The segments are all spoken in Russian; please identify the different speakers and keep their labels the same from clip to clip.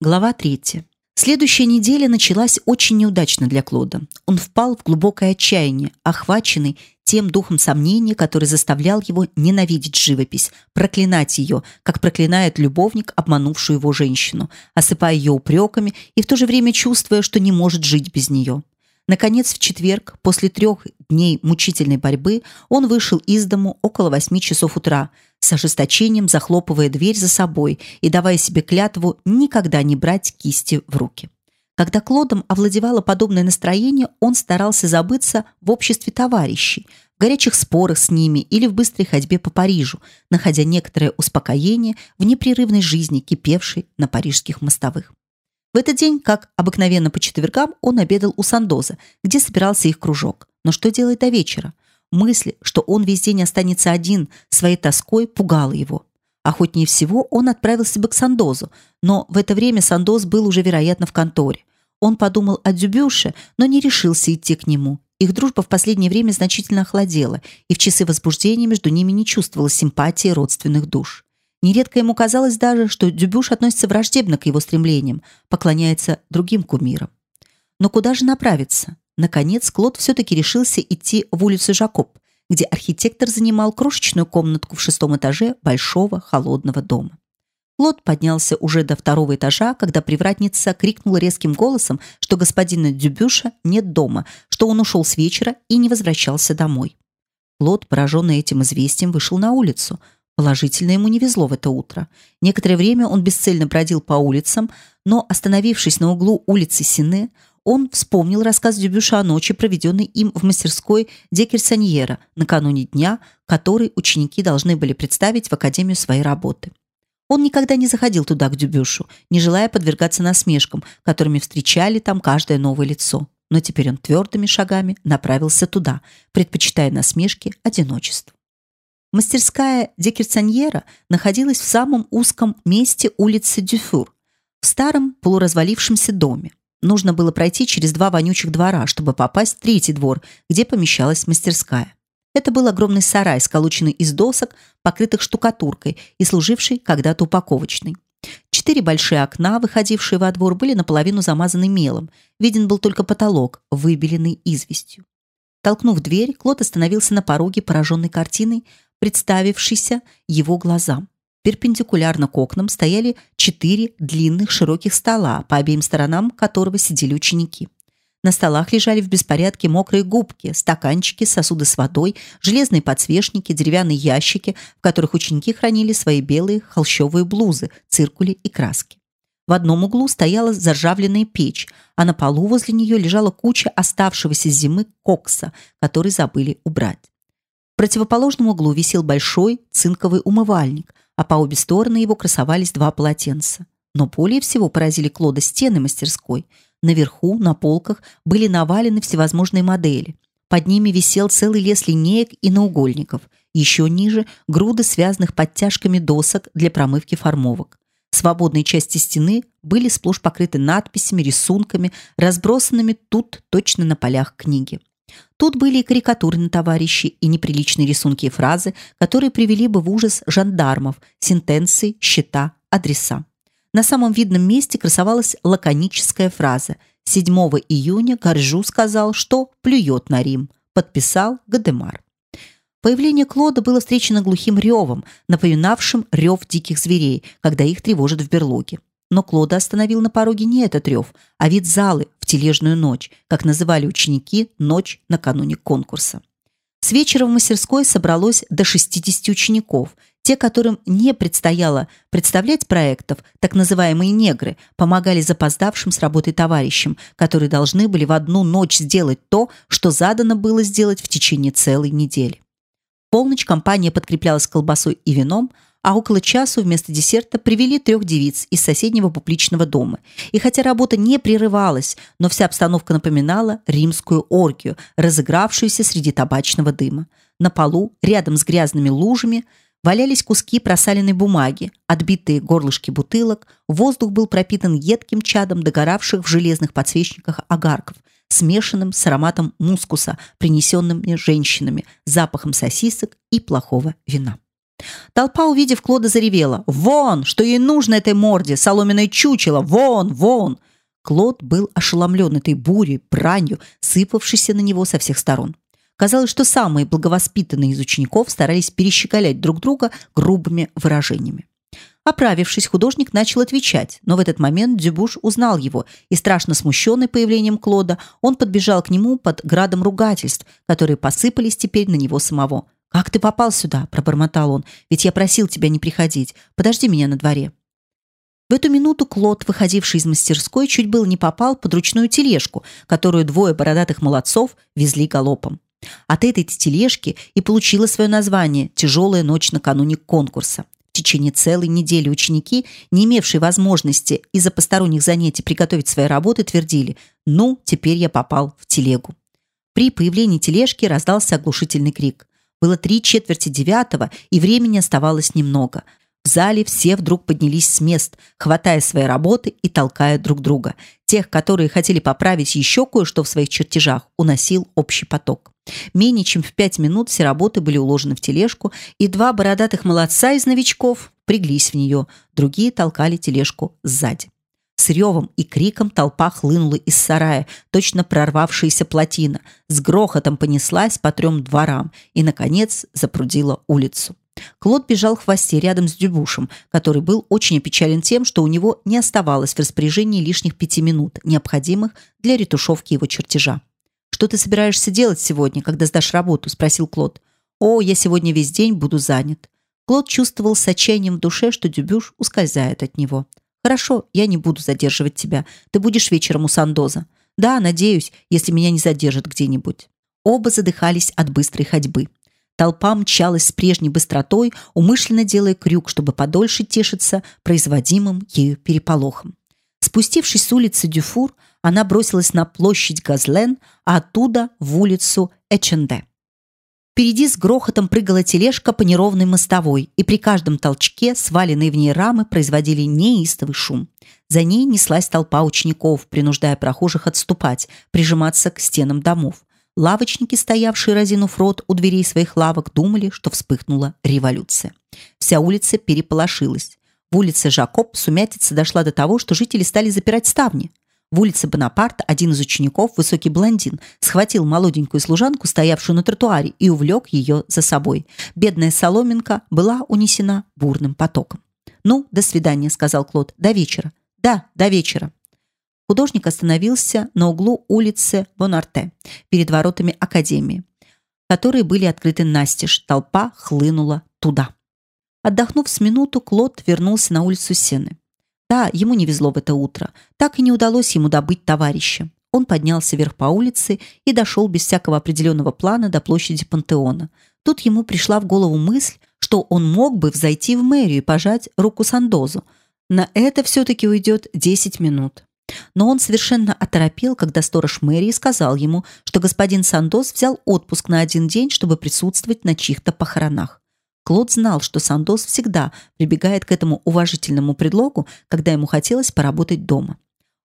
Speaker 1: Глава 3. Следующая неделя началась очень неудачно для Клода. Он впал в глубокое отчаяние, охваченный тем духом сомнения, который заставлял его ненавидеть живопись, проклинать ее, как проклинает любовник, обманувшую его женщину, осыпая ее упреками и в то же время чувствуя, что не может жить без нее. Наконец, в четверг, после трех дней мучительной борьбы, он вышел из дому около восьми часов утра, с ожесточением захлопывая дверь за собой и давая себе клятву никогда не брать кисти в руки. Когда Клодом овладевало подобное настроение, он старался забыться в обществе товарищей, в горячих спорах с ними или в быстрой ходьбе по Парижу, находя некоторое успокоение в непрерывной жизни, кипевшей на парижских мостовых. В этот день, как обыкновенно по четвергам, он обедал у Сандоза, где собирался их кружок. Но что делать до вечера? Мысль, что он весь день останется один, своей тоской пугала его. Охотнее всего он отправился бы к Сандозу, но в это время Сандоз был уже, вероятно, в конторе. Он подумал о Дюбюше, но не решился идти к нему. Их дружба в последнее время значительно охладела, и в часы возбуждения между ними не чувствовалось симпатии родственных душ. Нередко ему казалось даже, что Дюбюш относится враждебно к его стремлениям, поклоняется другим кумирам. Но куда же направиться? Наконец, Клод все-таки решился идти в улицу Жакоб, где архитектор занимал крошечную комнатку в шестом этаже большого холодного дома. Клод поднялся уже до второго этажа, когда привратница крикнула резким голосом, что господина Дюбюша нет дома, что он ушел с вечера и не возвращался домой. Клод, пораженный этим известием, вышел на улицу – Положительно ему не везло в это утро. Некоторое время он бесцельно бродил по улицам, но, остановившись на углу улицы Сине, он вспомнил рассказ Дюбюша о ночи, проведенной им в мастерской Декерсоньера накануне дня, который ученики должны были представить в академию своей работы. Он никогда не заходил туда к Дюбюшу, не желая подвергаться насмешкам, которыми встречали там каждое новое лицо. Но теперь он твердыми шагами направился туда, предпочитая насмешки одиночеству. Мастерская Декерцаньера находилась в самом узком месте улицы Дюфур, в старом полуразвалившемся доме. Нужно было пройти через два вонючих двора, чтобы попасть в третий двор, где помещалась мастерская. Это был огромный сарай, сколоченный из досок, покрытых штукатуркой и служивший когда-то упаковочной. Четыре большие окна, выходившие во двор, были наполовину замазаны мелом. Виден был только потолок, выбеленный известью. Толкнув дверь, Клод остановился на пороге, пораженный картиной, представившейся его глазам. Перпендикулярно к окнам стояли четыре длинных широких стола, по обеим сторонам которого сидели ученики. На столах лежали в беспорядке мокрые губки, стаканчики, сосуды с водой, железные подсвечники, деревянные ящики, в которых ученики хранили свои белые холщовые блузы, циркули и краски. В одном углу стояла заржавленная печь, а на полу возле нее лежала куча оставшегося с зимы кокса, который забыли убрать противоположном углу висел большой цинковый умывальник, а по обе стороны его красовались два полотенца. Но более всего поразили Клода стены мастерской. Наверху, на полках, были навалены всевозможные модели. Под ними висел целый лес линеек и наугольников. Еще ниже – груды связанных подтяжками досок для промывки формовок. Свободные части стены были сплошь покрыты надписями, рисунками, разбросанными тут точно на полях книги. Тут были и карикатуры на товарищи, и неприличные рисунки и фразы, которые привели бы в ужас жандармов, сентенции, счета, адреса. На самом видном месте красовалась лаконическая фраза «7 июня Горжу сказал, что плюет на Рим», подписал Гадемар. Появление Клода было встречено глухим ревом, напоминавшим рев диких зверей, когда их тревожат в берлоге. Но Клода остановил на пороге не этот рев, а вид залы в тележную ночь, как называли ученики ночь накануне конкурса. С вечера в мастерской собралось до 60 учеников. Те, которым не предстояло представлять проектов, так называемые негры, помогали запоздавшим с работой товарищам, которые должны были в одну ночь сделать то, что задано было сделать в течение целой недели. В полночь компания подкреплялась колбасой и вином, а около часу вместо десерта привели трех девиц из соседнего публичного дома. И хотя работа не прерывалась, но вся обстановка напоминала римскую оргию, разыгравшуюся среди табачного дыма. На полу, рядом с грязными лужами, валялись куски просаленной бумаги, отбитые горлышки бутылок, воздух был пропитан едким чадом догоравших в железных подсвечниках огарков, смешанным с ароматом мускуса, принесенным мне женщинами, запахом сосисок и плохого вина. Толпа, увидев Клода, заревела. «Вон! Что ей нужно этой морде? Соломенное чучело! Вон! Вон!» Клод был ошеломлен этой бурей, бранью, сыпавшейся на него со всех сторон. Казалось, что самые благовоспитанные из учеников старались перещеголять друг друга грубыми выражениями. Оправившись, художник начал отвечать, но в этот момент Дюбуш узнал его, и страшно смущенный появлением Клода, он подбежал к нему под градом ругательств, которые посыпались теперь на него самого. «Как ты попал сюда?» – пробормотал он. «Ведь я просил тебя не приходить. Подожди меня на дворе». В эту минуту Клод, выходивший из мастерской, чуть было не попал под ручную тележку, которую двое бородатых молодцов везли галопом. От этой тележки и получила свое название «Тяжелая ночь накануне конкурса». В течение целой недели ученики, не имевшие возможности из-за посторонних занятий приготовить свои работы, твердили «Ну, теперь я попал в телегу». При появлении тележки раздался оглушительный крик. Было три четверти девятого, и времени оставалось немного. В зале все вдруг поднялись с мест, хватая свои работы и толкая друг друга. Тех, которые хотели поправить еще кое-что в своих чертежах, уносил общий поток. Менее чем в пять минут все работы были уложены в тележку, и два бородатых молодца из новичков приглись в нее, другие толкали тележку сзади. С ревом и криком толпа хлынула из сарая, точно прорвавшаяся плотина, с грохотом понеслась по трем дворам и, наконец, запрудила улицу. Клод бежал в хвосте рядом с Дюбушем, который был очень опечален тем, что у него не оставалось в распоряжении лишних пяти минут, необходимых для ретушевки его чертежа. «Что ты собираешься делать сегодня, когда сдашь работу?» – спросил Клод. «О, я сегодня весь день буду занят». Клод чувствовал с отчаянием в душе, что Дюбюш ускользает от него. Хорошо, я не буду задерживать тебя. Ты будешь вечером у Сандоза. Да, надеюсь, если меня не задержат где-нибудь. Оба задыхались от быстрой ходьбы. Толпа мчалась с прежней быстротой, умышленно делая крюк, чтобы подольше тешиться производимым ею переполохом. Спустившись с улицы Дюфур, она бросилась на площадь Газлен, а оттуда в улицу Эченде. Впереди с грохотом прыгала тележка по неровной мостовой, и при каждом толчке сваленные в ней рамы производили неистовый шум. За ней неслась толпа учеников, принуждая прохожих отступать, прижиматься к стенам домов. Лавочники, стоявшие разинув рот у дверей своих лавок, думали, что вспыхнула революция. Вся улица переполошилась. В улице Жакоб сумятица дошла до того, что жители стали запирать ставни. В улице Бонапарта один из учеников, высокий блондин, схватил молоденькую служанку, стоявшую на тротуаре, и увлек ее за собой. Бедная соломинка была унесена бурным потоком. «Ну, до свидания», — сказал Клод. «До вечера». «Да, до вечера». Художник остановился на углу улицы Бонарте, перед воротами Академии, которые были открыты настежь. Толпа хлынула туда. Отдохнув с минуту, Клод вернулся на улицу Сены. Да, ему не везло в это утро. Так и не удалось ему добыть товарища. Он поднялся вверх по улице и дошел без всякого определенного плана до площади Пантеона. Тут ему пришла в голову мысль, что он мог бы взойти в мэрию и пожать руку Сандозу. На это все-таки уйдет 10 минут. Но он совершенно оторопел, когда сторож мэрии сказал ему, что господин Сандос взял отпуск на один день, чтобы присутствовать на чьих-то похоронах. Клод знал, что Сандос всегда прибегает к этому уважительному предлогу, когда ему хотелось поработать дома.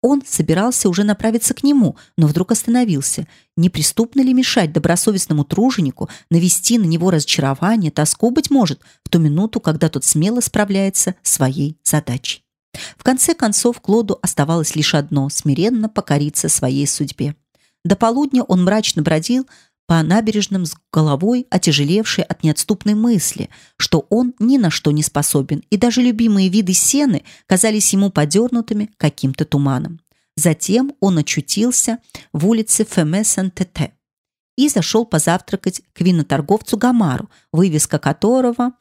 Speaker 1: Он собирался уже направиться к нему, но вдруг остановился. Неприступно ли мешать добросовестному труженику навести на него разочарование, тоску, быть может, в ту минуту, когда тот смело справляется своей задачей? В конце концов Клоду оставалось лишь одно – смиренно покориться своей судьбе. До полудня он мрачно бродил по набережным с головой, отяжелевшей от неотступной мысли, что он ни на что не способен, и даже любимые виды сены казались ему подернутыми каким-то туманом. Затем он очутился в улице Феме-Сен-Тете и зашел позавтракать к виноторговцу Гамару, вывеска которого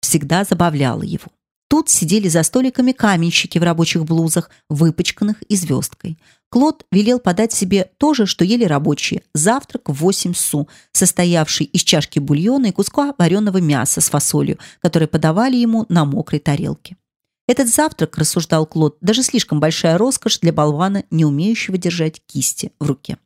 Speaker 1: всегда забавляла его. Тут сидели за столиками каменщики в рабочих блузах, выпачканных и звездкой. Клод велел подать себе то же, что ели рабочие – завтрак в 8 су, состоявший из чашки бульона и куска вареного мяса с фасолью, которые подавали ему на мокрой тарелке. Этот завтрак, рассуждал Клод, даже слишком большая роскошь для болвана, не умеющего держать кисти в руке.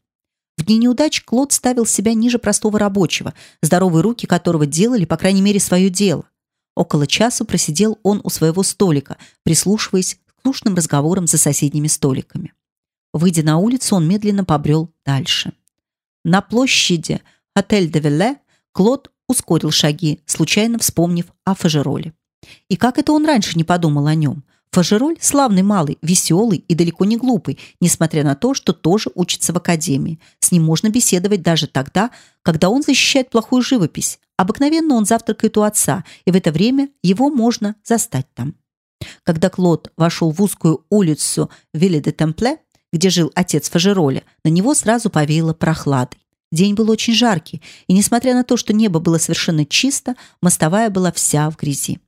Speaker 1: В дни неудач Клод ставил себя ниже простого рабочего, здоровые руки которого делали, по крайней мере, свое дело. Около часа просидел он у своего столика, прислушиваясь к слушным разговорам за соседними столиками. Выйдя на улицу, он медленно побрел дальше. На площади Отель де Велле Клод ускорил шаги, случайно вспомнив о Фажероле. И как это он раньше не подумал о нем? Фажероль – славный малый, веселый и далеко не глупый, несмотря на то, что тоже учится в академии. С ним можно беседовать даже тогда, когда он защищает плохую живопись. Обыкновенно он завтракает у отца, и в это время его можно застать там. Когда Клод вошел в узкую улицу Вилле-де-Темпле, где жил отец Фажероля, на него сразу повеяло прохладой. День был очень жаркий, и несмотря на то, что небо было совершенно чисто, мостовая была вся в грязи.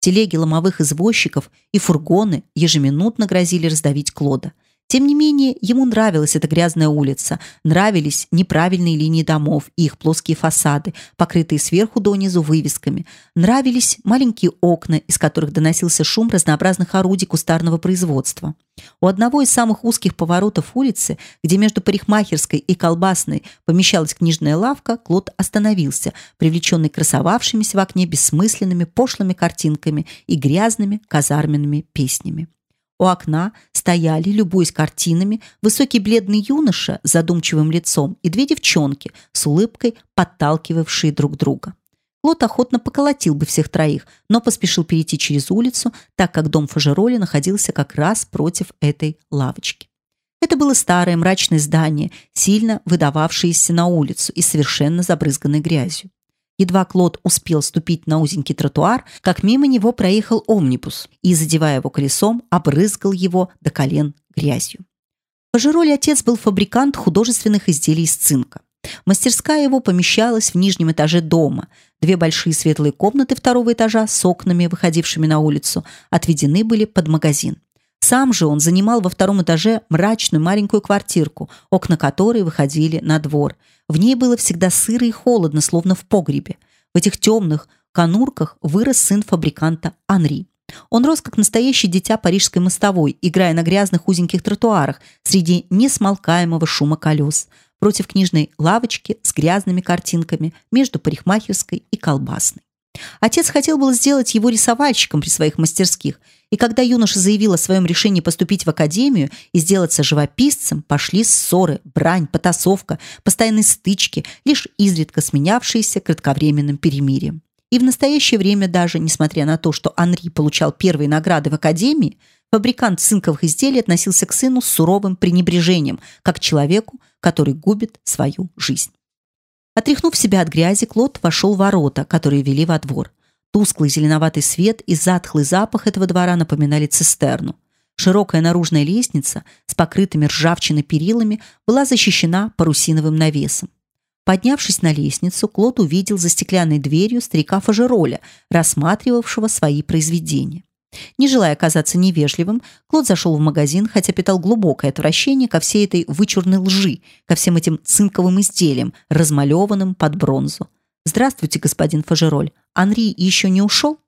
Speaker 1: Телеги ломовых извозчиков и фургоны ежеминутно грозили раздавить Клода. Тем не менее, ему нравилась эта грязная улица, нравились неправильные линии домов и их плоские фасады, покрытые сверху донизу вывесками. Нравились маленькие окна, из которых доносился шум разнообразных орудий кустарного производства. У одного из самых узких поворотов улицы, где между парикмахерской и колбасной помещалась книжная лавка, Клод остановился, привлеченный красовавшимися в окне бессмысленными пошлыми картинками и грязными казарменными песнями. У окна стояли, любуясь картинами, высокий бледный юноша с задумчивым лицом и две девчонки с улыбкой, подталкивавшие друг друга. Клод охотно поколотил бы всех троих, но поспешил перейти через улицу, так как дом Фажероли находился как раз против этой лавочки. Это было старое мрачное здание, сильно выдававшееся на улицу и совершенно забрызганное грязью. Едва Клод успел ступить на узенький тротуар, как мимо него проехал омнибус и, задевая его колесом, обрызгал его до колен грязью. По Жироле отец был фабрикант художественных изделий из цинка. Мастерская его помещалась в нижнем этаже дома. Две большие светлые комнаты второго этажа с окнами, выходившими на улицу, отведены были под магазин. Сам же он занимал во втором этаже мрачную маленькую квартирку, окна которой выходили на двор. В ней было всегда сыро и холодно, словно в погребе. В этих темных конурках вырос сын фабриканта Анри. Он рос как настоящий дитя парижской мостовой, играя на грязных узеньких тротуарах среди несмолкаемого шума колес, против книжной лавочки с грязными картинками между парикмахерской и колбасной. Отец хотел было сделать его рисовальщиком при своих мастерских, и когда юноша заявил о своем решении поступить в академию и сделаться живописцем, пошли ссоры, брань, потасовка, постоянные стычки, лишь изредка сменявшиеся кратковременным перемирием. И в настоящее время даже, несмотря на то, что Анри получал первые награды в академии, фабрикант цинковых изделий относился к сыну с суровым пренебрежением, как к человеку, который губит свою жизнь. Отряхнув себя от грязи, Клод вошел в ворота, которые вели во двор. Тусклый зеленоватый свет и затхлый запах этого двора напоминали цистерну. Широкая наружная лестница с покрытыми ржавчиной перилами была защищена парусиновым навесом. Поднявшись на лестницу, Клод увидел за стеклянной дверью старика Фажероля, рассматривавшего свои произведения. Не желая оказаться невежливым, Клод зашел в магазин, хотя питал глубокое отвращение ко всей этой вычурной лжи, ко всем этим цинковым изделиям, размалеванным под бронзу. «Здравствуйте, господин Фажероль. Анри еще не ушел?»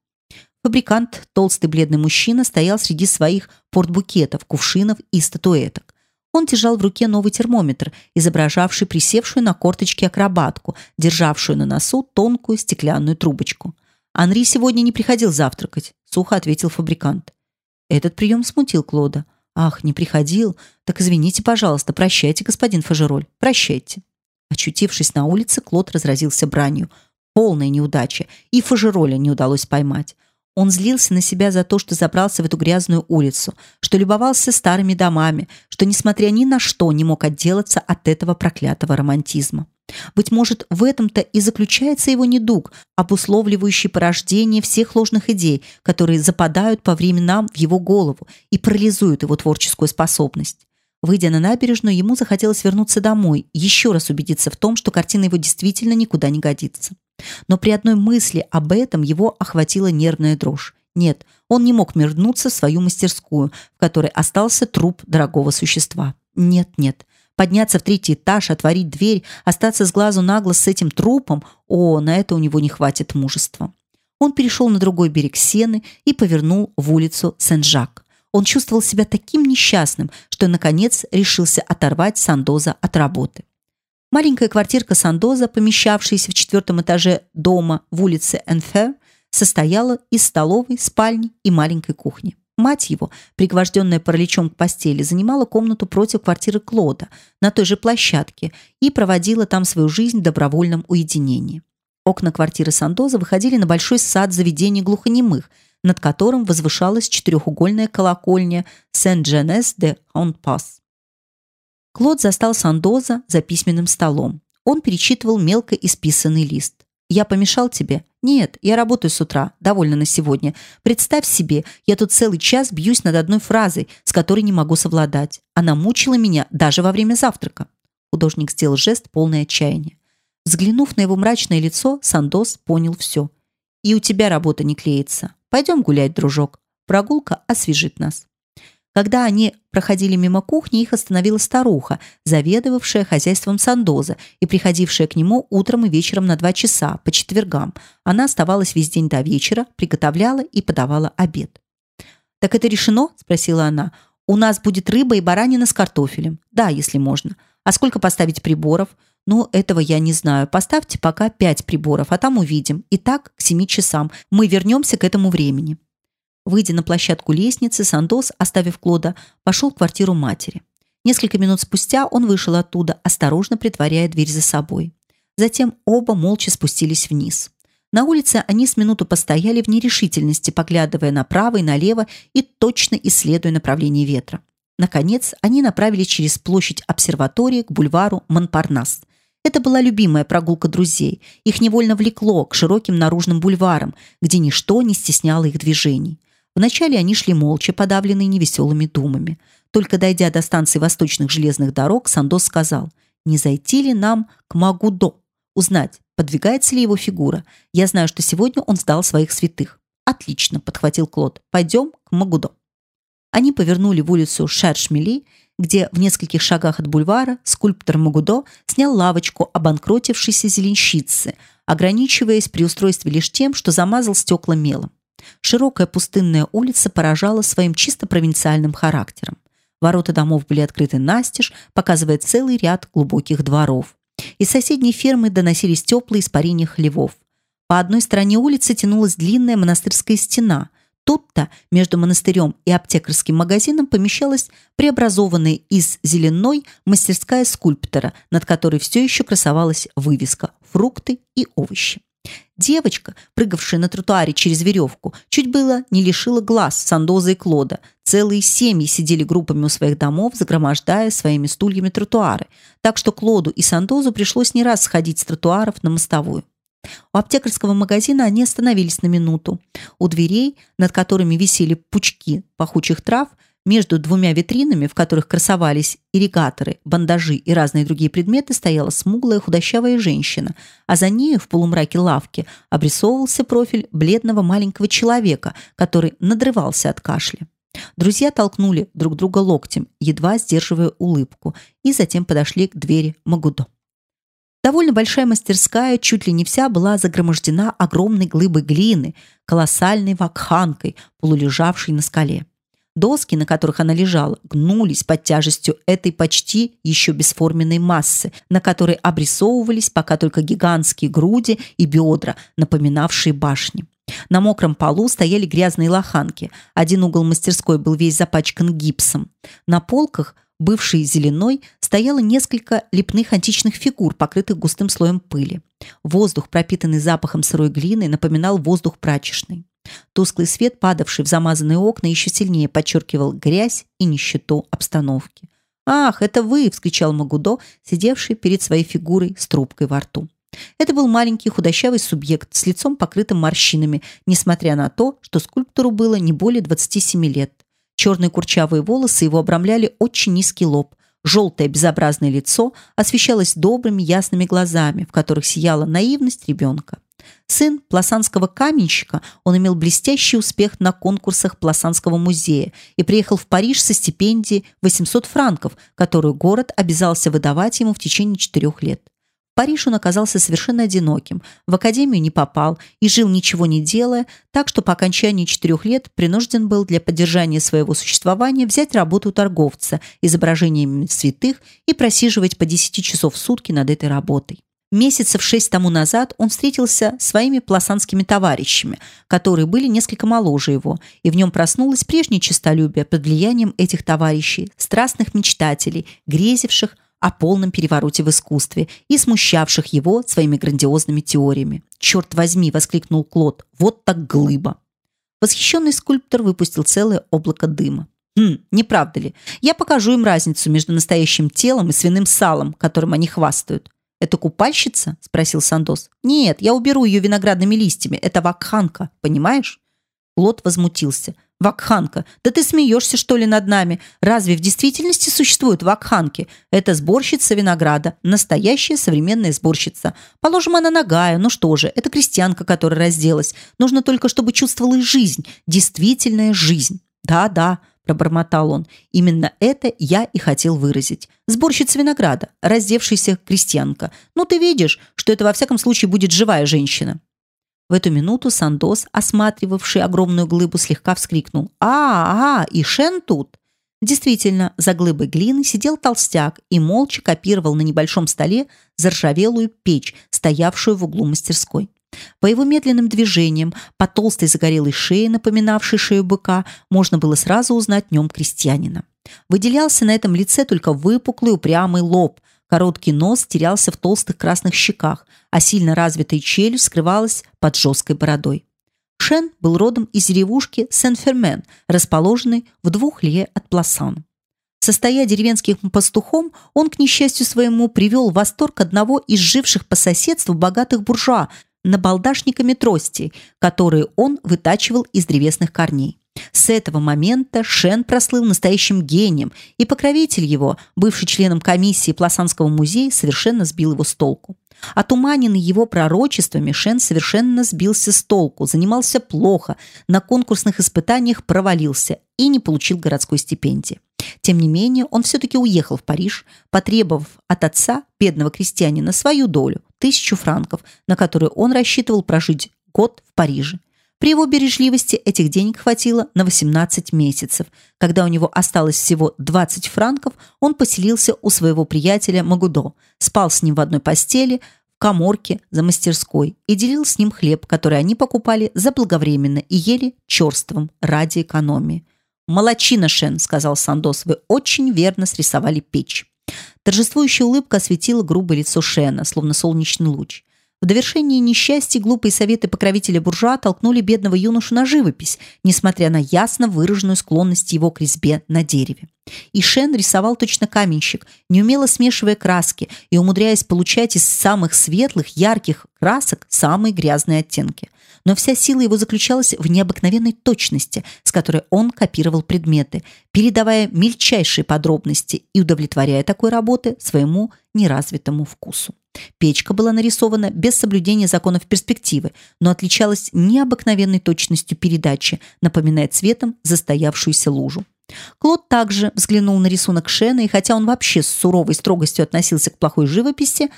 Speaker 1: Фабрикант, толстый бледный мужчина, стоял среди своих портбукетов, кувшинов и статуэток. Он держал в руке новый термометр, изображавший присевшую на корточки акробатку, державшую на носу тонкую стеклянную трубочку. Анри сегодня не приходил завтракать, сухо ответил фабрикант. Этот прием смутил Клода. Ах, не приходил? Так извините, пожалуйста, прощайте, господин Фажероль, прощайте. Очутившись на улице, Клод разразился бранью. Полная неудача, и Фажероля не удалось поймать. Он злился на себя за то, что забрался в эту грязную улицу, что любовался старыми домами, что, несмотря ни на что, не мог отделаться от этого проклятого романтизма. Быть может, в этом-то и заключается его недуг, обусловливающий порождение всех ложных идей, которые западают по временам в его голову и парализуют его творческую способность. Выйдя на набережную, ему захотелось вернуться домой, еще раз убедиться в том, что картина его действительно никуда не годится. Но при одной мысли об этом его охватила нервная дрожь. Нет, он не мог вернуться в свою мастерскую, в которой остался труп дорогого существа. Нет, нет, подняться в третий этаж, отворить дверь, остаться с глазу на глаз с этим трупом, о, на это у него не хватит мужества. Он перешел на другой берег Сены и повернул в улицу Сен-Жак. Он чувствовал себя таким несчастным, что наконец решился оторвать Сандоза от работы. Маленькая квартирка Сандоза, помещавшаяся в четвертом этаже дома в улице Энфер, состояла из столовой, спальни и маленькой кухни. Мать его, пригвожденная параличом к постели, занимала комнату против квартиры Клода на той же площадке и проводила там свою жизнь в добровольном уединении. Окна квартиры Сандоза выходили на большой сад заведений глухонемых, над которым возвышалась четырехугольная колокольня Сен-Дженес-де-Онпас. Клод застал Сандоза за письменным столом. Он перечитывал мелко исписанный лист. «Я помешал тебе?» «Нет, я работаю с утра. Довольно на сегодня. Представь себе, я тут целый час бьюсь над одной фразой, с которой не могу совладать. Она мучила меня даже во время завтрака». Художник сделал жест полное отчаяния. Взглянув на его мрачное лицо, Сандос понял все. «И у тебя работа не клеится. Пойдем гулять, дружок. Прогулка освежит нас». Когда они проходили мимо кухни, их остановила старуха, заведовавшая хозяйством Сандоза и приходившая к нему утром и вечером на два часа, по четвергам. Она оставалась весь день до вечера, приготовляла и подавала обед. «Так это решено?» – спросила она. «У нас будет рыба и баранина с картофелем. Да, если можно. А сколько поставить приборов?» «Ну, этого я не знаю. Поставьте пока пять приборов, а там увидим. Итак, к семи часам. Мы вернемся к этому времени». Выйдя на площадку лестницы, Сандос, оставив Клода, пошел в квартиру матери. Несколько минут спустя он вышел оттуда, осторожно притворяя дверь за собой. Затем оба молча спустились вниз. На улице они с минуту постояли в нерешительности, поглядывая направо и налево и точно исследуя направление ветра. Наконец, они направились через площадь обсерватории к бульвару Монпарнас. Это была любимая прогулка друзей. Их невольно влекло к широким наружным бульварам, где ничто не стесняло их движений. Вначале они шли молча, подавленные невеселыми думами. Только дойдя до станции восточных железных дорог, Сандос сказал, «Не зайти ли нам к Магудо? Узнать, подвигается ли его фигура. Я знаю, что сегодня он сдал своих святых». «Отлично», — подхватил Клод. «Пойдем к Магудо». Они повернули в улицу Шершмели, где в нескольких шагах от бульвара скульптор Магудо снял лавочку обанкротившейся зеленщицы, ограничиваясь при устройстве лишь тем, что замазал стекла мелом. Широкая пустынная улица поражала своим чисто провинциальным характером. Ворота домов были открыты настежь, показывая целый ряд глубоких дворов. Из соседней фермы доносились теплые испарения хлевов. По одной стороне улицы тянулась длинная монастырская стена. Тут-то между монастырем и аптекарским магазином помещалась преобразованная из зеленой мастерская скульптора, над которой все еще красовалась вывеска «Фрукты и овощи». Девочка, прыгавшая на тротуаре через веревку, чуть было не лишила глаз Сандоза и Клода. Целые семьи сидели группами у своих домов, загромождая своими стульями тротуары, так что Клоду и Сандозу пришлось не раз сходить с тротуаров на мостовую. У аптекарского магазина они остановились на минуту. У дверей, над которыми висели пучки пахучих трав, между двумя витринами, в которых красовались ирригаторы, бандажи и разные другие предметы, стояла смуглая худощавая женщина, а за нею в полумраке лавки обрисовывался профиль бледного маленького человека, который надрывался от кашля. Друзья толкнули друг друга локтем, едва сдерживая улыбку, и затем подошли к двери Магудо. Довольно большая мастерская, чуть ли не вся, была загромождена огромной глыбой глины, колоссальной вакханкой, полулежавшей на скале. Доски, на которых она лежала, гнулись под тяжестью этой почти еще бесформенной массы, на которой обрисовывались пока только гигантские груди и бедра, напоминавшие башни. На мокром полу стояли грязные лоханки. Один угол мастерской был весь запачкан гипсом. На полках, бывшей зеленой, стояло несколько лепных античных фигур, покрытых густым слоем пыли. Воздух, пропитанный запахом сырой глины, напоминал воздух прачечной. Тусклый свет, падавший в замазанные окна, еще сильнее подчеркивал грязь и нищету обстановки. «Ах, это вы!» – вскричал Магудо, сидевший перед своей фигурой с трубкой во рту. Это был маленький худощавый субъект с лицом покрытым морщинами, несмотря на то, что скульптору было не более 27 лет. Черные курчавые волосы его обрамляли очень низкий лоб. Желтое безобразное лицо освещалось добрыми ясными глазами, в которых сияла наивность ребенка. Сын пласанского каменщика, он имел блестящий успех на конкурсах Пласанского музея и приехал в Париж со стипендией 800 франков, которую город обязался выдавать ему в течение четырех лет. В Париж он оказался совершенно одиноким, в академию не попал и жил ничего не делая, так что по окончании четырех лет принужден был для поддержания своего существования взять работу торговца изображениями святых и просиживать по 10 часов в сутки над этой работой. Месяцев шесть тому назад он встретился своими пласанскими товарищами, которые были несколько моложе его, и в нем проснулось прежнее честолюбие под влиянием этих товарищей, страстных мечтателей, грезивших о полном перевороте в искусстве и смущавших его своими грандиозными теориями. «Черт возьми!» – воскликнул Клод. «Вот так глыба!» Восхищенный скульптор выпустил целое облако дыма. «Хм, не правда ли? Я покажу им разницу между настоящим телом и свиным салом, которым они хвастают». «Это купальщица?» – спросил Сандос. «Нет, я уберу ее виноградными листьями. Это вакханка, понимаешь?» Клод возмутился. Вакханка, да ты смеешься, что ли, над нами? Разве в действительности существуют вакханки? Это сборщица винограда, настоящая современная сборщица. Положим, она нагая, ну что же, это крестьянка, которая разделась. Нужно только, чтобы чувствовала жизнь, действительная жизнь. Да-да, пробормотал он. Именно это я и хотел выразить. Сборщица винограда, раздевшаяся крестьянка. Ну ты видишь, что это во всяком случае будет живая женщина. В эту минуту Сандос, осматривавший огромную глыбу, слегка вскрикнул. «А, а, и Шен тут!» Действительно, за глыбой глины сидел толстяк и молча копировал на небольшом столе заржавелую печь, стоявшую в углу мастерской. По его медленным движениям, по толстой загорелой шее, напоминавшей шею быка, можно было сразу узнать нем крестьянина. Выделялся на этом лице только выпуклый упрямый лоб, Короткий нос терялся в толстых красных щеках, а сильно развитая челюсть скрывалась под жесткой бородой. Шен был родом из деревушки Сен-Фермен, расположенной в двух лье от Пласан. Состоя деревенским пастухом, он, к несчастью своему, привел в восторг одного из живших по соседству богатых буржуа, набалдашниками трости, которые он вытачивал из древесных корней. С этого момента Шен прослыл настоящим гением, и покровитель его, бывший членом комиссии Пласанского музея, совершенно сбил его с толку. Отуманенный его пророчествами, Шен совершенно сбился с толку, занимался плохо, на конкурсных испытаниях провалился и не получил городской стипендии. Тем не менее, он все-таки уехал в Париж, потребовав от отца, бедного крестьянина, свою долю – тысячу франков, на которую он рассчитывал прожить год в Париже. При его бережливости этих денег хватило на 18 месяцев. Когда у него осталось всего 20 франков, он поселился у своего приятеля Магудо, спал с ним в одной постели, в коморке за мастерской и делил с ним хлеб, который они покупали заблаговременно и ели черством ради экономии. «Молодчина, Шен», — сказал Сандос, — «вы очень верно срисовали печь». Торжествующая улыбка осветила грубое лицо Шена, словно солнечный луч. В довершении несчастья глупые советы покровителя буржуа толкнули бедного юношу на живопись, несмотря на ясно выраженную склонность его к резьбе на дереве. И Шен рисовал точно каменщик, неумело смешивая краски и умудряясь получать из самых светлых, ярких красок самые грязные оттенки. Но вся сила его заключалась в необыкновенной точности, с которой он копировал предметы, передавая мельчайшие подробности и удовлетворяя такой работы своему неразвитому вкусу. Печка была нарисована без соблюдения законов перспективы, но отличалась необыкновенной точностью передачи, напоминая цветом застоявшуюся лужу. Клод также взглянул на рисунок Шена, и хотя он вообще с суровой строгостью относился к плохой живописи,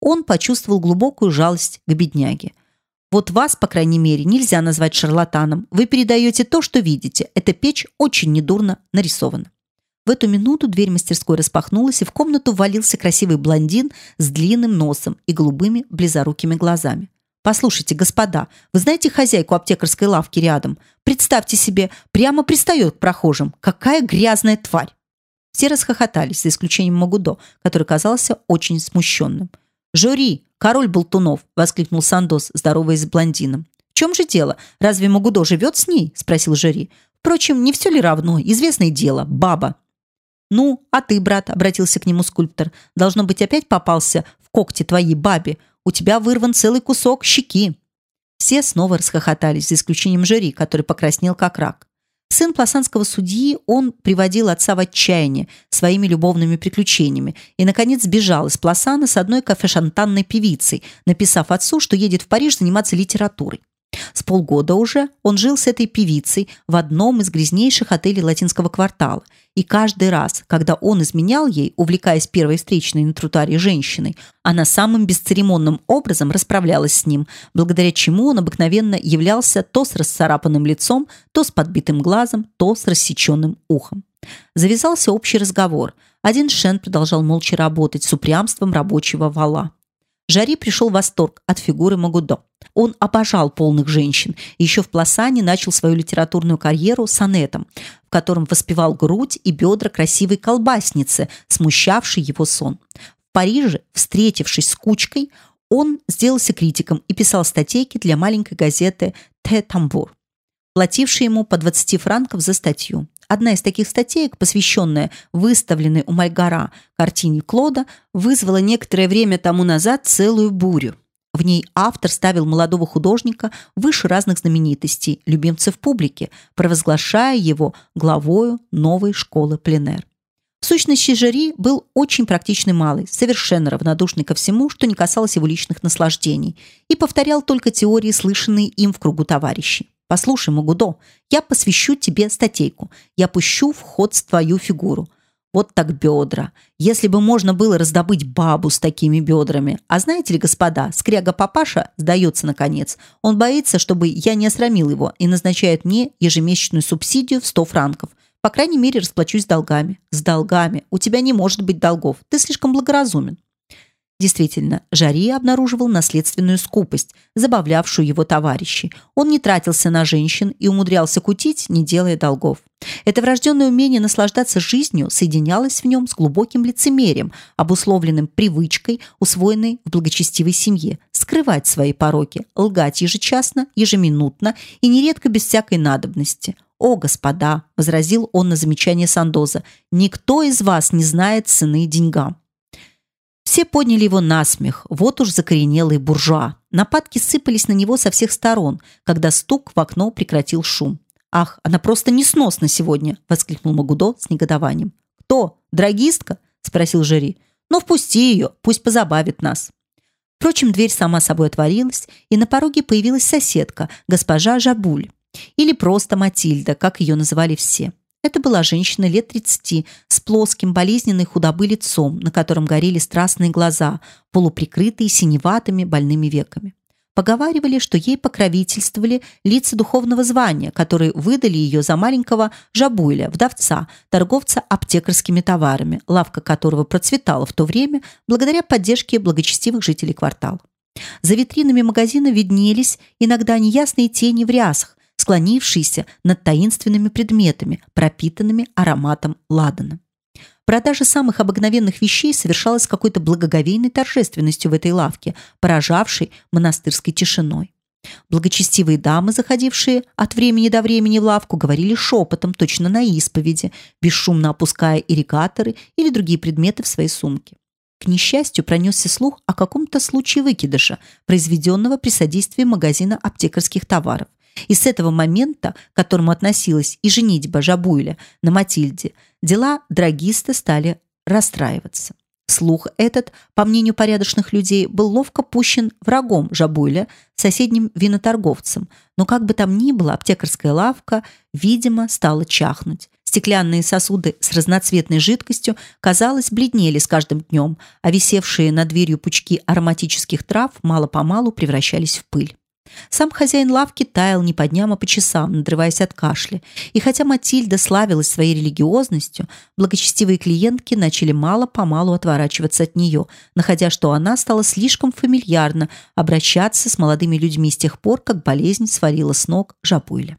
Speaker 1: он почувствовал глубокую жалость к бедняге. Вот вас, по крайней мере, нельзя назвать шарлатаном. Вы передаете то, что видите. Эта печь очень недурно нарисована. В эту минуту дверь мастерской распахнулась, и в комнату ввалился красивый блондин с длинным носом и голубыми близорукими глазами. «Послушайте, господа, вы знаете хозяйку аптекарской лавки рядом? Представьте себе, прямо пристает к прохожим. Какая грязная тварь!» Все расхохотались, за исключением Магудо, который казался очень смущенным. «Жюри! Король болтунов!» – воскликнул Сандос, здороваясь с блондином. «В чем же дело? Разве Магудо живет с ней?» – спросил жюри. «Впрочем, не все ли равно? Известное дело. Баба. «Ну, а ты, брат», — обратился к нему скульптор, «должно быть, опять попался в когти твоей бабе. У тебя вырван целый кусок щеки». Все снова расхохотались, за исключением жюри, который покраснел как рак. Сын пласанского судьи, он приводил отца в отчаяние своими любовными приключениями и, наконец, сбежал из Пласана с одной кафешантанной певицей, написав отцу, что едет в Париж заниматься литературой. С полгода уже он жил с этой певицей в одном из грязнейших отелей латинского квартала. И каждый раз, когда он изменял ей, увлекаясь первой встречной на тротуаре женщиной, она самым бесцеремонным образом расправлялась с ним, благодаря чему он обыкновенно являлся то с расцарапанным лицом, то с подбитым глазом, то с рассеченным ухом. Завязался общий разговор. Один Шен продолжал молча работать с упрямством рабочего вала. Жари пришел в восторг от фигуры Магудо. Он обожал полных женщин еще в Пласане начал свою литературную карьеру сонетом, в котором воспевал грудь и бедра красивой колбасницы, смущавшей его сон. В Париже, встретившись с кучкой, он сделался критиком и писал статейки для маленькой газеты «Те Тамбур», платившей ему по 20 франков за статью. Одна из таких статеек, посвященная выставленной у Мальгара картине Клода, вызвала некоторое время тому назад целую бурю. В ней автор ставил молодого художника выше разных знаменитостей, любимцев публики, провозглашая его главою новой школы пленэр. В сущности, Жери был очень практичный малый, совершенно равнодушный ко всему, что не касалось его личных наслаждений, и повторял только теории, слышанные им в кругу товарищей. «Послушай, Магудо, я посвящу тебе статейку. Я пущу в ход твою фигуру. Вот так бедра. Если бы можно было раздобыть бабу с такими бедрами. А знаете ли, господа, скряга-папаша сдается наконец. Он боится, чтобы я не осрамил его и назначает мне ежемесячную субсидию в 100 франков – по крайней мере, расплачусь долгами. С долгами. У тебя не может быть долгов. Ты слишком благоразумен. Действительно, Жари обнаруживал наследственную скупость, забавлявшую его товарищей. Он не тратился на женщин и умудрялся кутить, не делая долгов. Это врожденное умение наслаждаться жизнью соединялось в нем с глубоким лицемерием, обусловленным привычкой, усвоенной в благочестивой семье, скрывать свои пороки, лгать ежечасно, ежеминутно и нередко без всякой надобности. «О, господа!» – возразил он на замечание Сандоза. «Никто из вас не знает цены деньгам». Все подняли его на смех. Вот уж закоренелый буржуа. Нападки сыпались на него со всех сторон, когда стук в окно прекратил шум. «Ах, она просто несносна сегодня!» – воскликнул Магудо с негодованием. «Кто? Драгистка?» – спросил Жери. «Ну, впусти ее, пусть позабавит нас». Впрочем, дверь сама собой отворилась, и на пороге появилась соседка, госпожа Жабуль. Или просто Матильда, как ее называли все. Это была женщина лет 30 с плоским, болезненной худобы лицом, на котором горели страстные глаза, полуприкрытые синеватыми больными веками. Поговаривали, что ей покровительствовали лица духовного звания, которые выдали ее за маленького жабуля, вдовца, торговца аптекарскими товарами, лавка которого процветала в то время благодаря поддержке благочестивых жителей квартала. За витринами магазина виднелись иногда неясные тени в рясах, склонившийся над таинственными предметами, пропитанными ароматом ладана. Продажа самых обыкновенных вещей совершалась какой-то благоговейной торжественностью в этой лавке, поражавшей монастырской тишиной. Благочестивые дамы, заходившие от времени до времени в лавку, говорили шепотом, точно на исповеди, бесшумно опуская ирригаторы или другие предметы в свои сумки. К несчастью, пронесся слух о каком-то случае выкидыша, произведенного при содействии магазина аптекарских товаров – и с этого момента, к которому относилась и женитьба Жабуиля на Матильде, дела драгиста стали расстраиваться. Слух этот, по мнению порядочных людей, был ловко пущен врагом Жабуиля, соседним виноторговцем, но как бы там ни было, аптекарская лавка, видимо, стала чахнуть. Стеклянные сосуды с разноцветной жидкостью, казалось, бледнели с каждым днем, а висевшие над дверью пучки ароматических трав мало-помалу превращались в пыль. Сам хозяин лавки таял не по дням, а по часам, надрываясь от кашля. И хотя Матильда славилась своей религиозностью, благочестивые клиентки начали мало-помалу отворачиваться от нее, находя, что она стала слишком фамильярно обращаться с молодыми людьми с тех пор, как болезнь свалила с ног Жапуэля.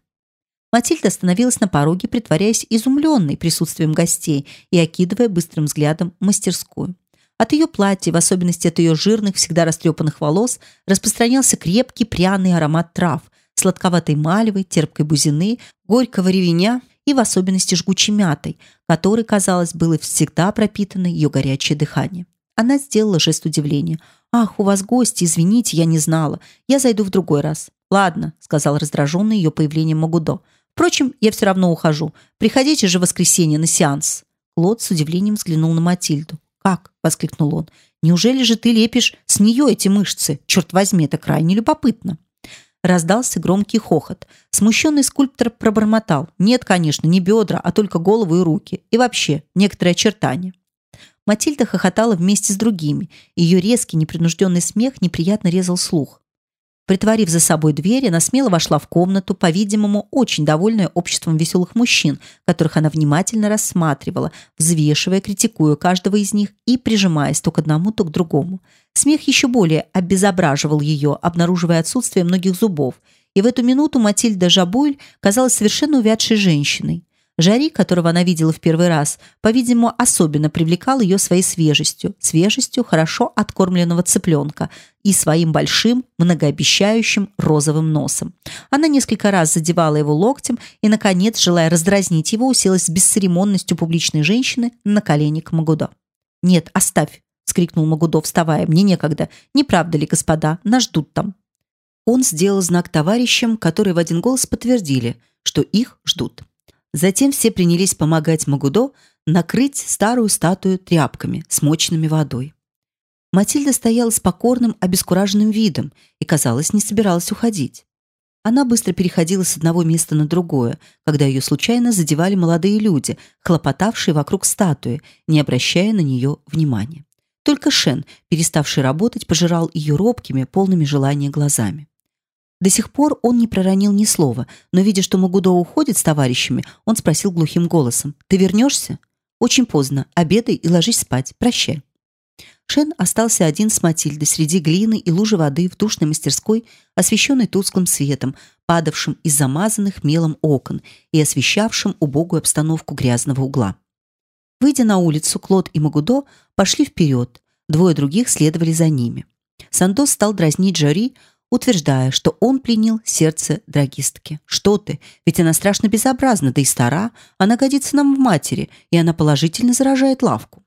Speaker 1: Матильда остановилась на пороге, притворяясь изумленной присутствием гостей и окидывая быстрым взглядом мастерскую. От ее платья, в особенности от ее жирных, всегда растрепанных волос, распространялся крепкий пряный аромат трав, сладковатой мальвы, терпкой бузины, горького ревеня и в особенности жгучей мятой, которой, казалось, было всегда пропитано ее горячее дыхание. Она сделала жест удивления. «Ах, у вас гости, извините, я не знала. Я зайду в другой раз». «Ладно», — сказал раздраженный ее появлением Магудо. «Впрочем, я все равно ухожу. Приходите же в воскресенье на сеанс». Клод с удивлением взглянул на Матильду. «Как?» – воскликнул он. «Неужели же ты лепишь с нее эти мышцы? Черт возьми, это крайне любопытно!» Раздался громкий хохот. Смущенный скульптор пробормотал. «Нет, конечно, не бедра, а только голову и руки. И вообще, некоторые очертания». Матильда хохотала вместе с другими. Ее резкий, непринужденный смех неприятно резал слух. Притворив за собой дверь, она смело вошла в комнату, по-видимому, очень довольная обществом веселых мужчин, которых она внимательно рассматривала, взвешивая, критикуя каждого из них и прижимаясь то к одному, то к другому. Смех еще более обезображивал ее, обнаруживая отсутствие многих зубов, и в эту минуту Матильда Жабуль казалась совершенно увядшей женщиной. Жари, которого она видела в первый раз, по-видимому, особенно привлекал ее своей свежестью, свежестью хорошо откормленного цыпленка и своим большим, многообещающим розовым носом. Она несколько раз задевала его локтем и, наконец, желая раздразнить его, уселась с бесцеремонностью публичной женщины на колени к Магудо. «Нет, оставь!» — скрикнул Магудо, вставая. «Мне некогда. Не правда ли, господа? Нас ждут там». Он сделал знак товарищам, которые в один голос подтвердили, что их ждут. Затем все принялись помогать Магудо накрыть старую статую тряпками, смоченными водой. Матильда стояла с покорным, обескураженным видом и, казалось, не собиралась уходить. Она быстро переходила с одного места на другое, когда ее случайно задевали молодые люди, хлопотавшие вокруг статуи, не обращая на нее внимания. Только Шен, переставший работать, пожирал ее робкими, полными желания глазами. До сих пор он не проронил ни слова, но, видя, что Магудо уходит с товарищами, он спросил глухим голосом. «Ты вернешься?» «Очень поздно. Обедай и ложись спать. Прощай». Шен остался один с Матильдой среди глины и лужи воды в душной мастерской, освещенной тусклым светом, падавшим из замазанных мелом окон и освещавшим убогую обстановку грязного угла. Выйдя на улицу, Клод и Магудо пошли вперед, двое других следовали за ними. Сандос стал дразнить Джари, утверждая, что он пленил сердце драгистки. «Что ты? Ведь она страшно безобразна, да и стара. Она годится нам в матери, и она положительно заражает лавку».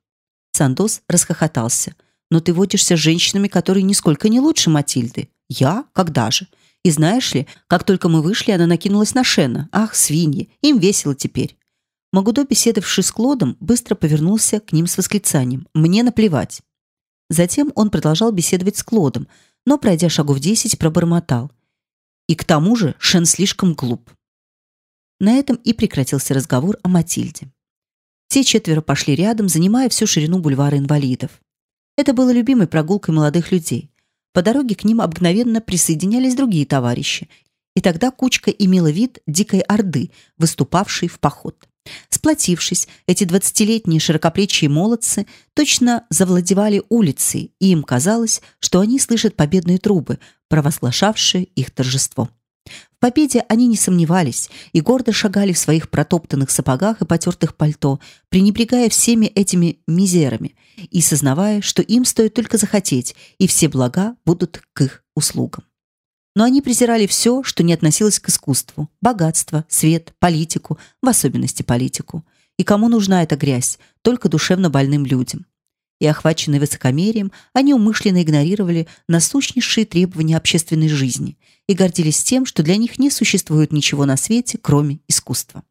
Speaker 1: Сандос расхохотался. «Но ты водишься с женщинами, которые нисколько не лучше Матильды». «Я? Когда же?» «И знаешь ли, как только мы вышли, она накинулась на Шена. Ах, свиньи, им весело теперь». Магудо, беседовавший с Клодом, быстро повернулся к ним с восклицанием. «Мне наплевать». Затем он продолжал беседовать с Клодом, но, пройдя шагов десять, пробормотал. И к тому же Шен слишком глуп. На этом и прекратился разговор о Матильде. Все четверо пошли рядом, занимая всю ширину бульвара инвалидов. Это было любимой прогулкой молодых людей. По дороге к ним обыкновенно присоединялись другие товарищи, и тогда кучка имела вид дикой орды, выступавшей в поход. Сплотившись, эти двадцатилетние широкоплечие молодцы точно завладевали улицей, и им казалось, что они слышат победные трубы, провозглашавшие их торжество. В победе они не сомневались и гордо шагали в своих протоптанных сапогах и потертых пальто, пренебрегая всеми этими мизерами и сознавая, что им стоит только захотеть, и все блага будут к их услугам но они презирали все, что не относилось к искусству: богатство, свет, политику, в особенности политику. И кому нужна эта грязь? Только душевно больным людям. И охваченные высокомерием, они умышленно игнорировали насущнейшие требования общественной жизни и гордились тем, что для них не существует ничего на свете, кроме искусства.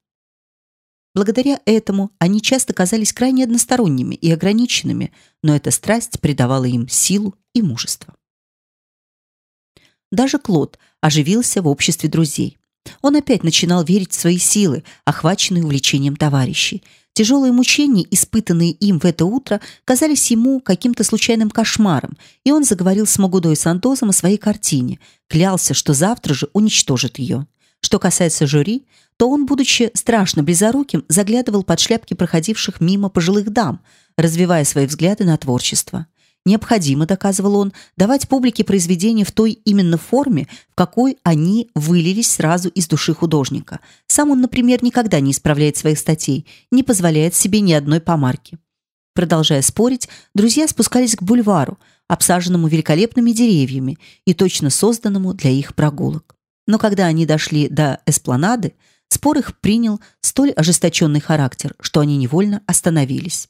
Speaker 1: Благодаря этому они часто казались крайне односторонними и ограниченными, но эта страсть придавала им силу и мужество. Даже Клод оживился в обществе друзей. Он опять начинал верить в свои силы, охваченные увлечением товарищей. Тяжелые мучения, испытанные им в это утро, казались ему каким-то случайным кошмаром, и он заговорил с Магудой Сантозом о своей картине, клялся, что завтра же уничтожит ее. Что касается жюри, то он, будучи страшно близоруким, заглядывал под шляпки проходивших мимо пожилых дам, развивая свои взгляды на творчество. Необходимо, доказывал он, давать публике произведения в той именно форме, в какой они вылились сразу из души художника. Сам он, например, никогда не исправляет своих статей, не позволяет себе ни одной помарки. Продолжая спорить, друзья спускались к бульвару, обсаженному великолепными деревьями и точно созданному для их прогулок. Но когда они дошли до эспланады, спор их принял столь ожесточенный характер, что они невольно остановились.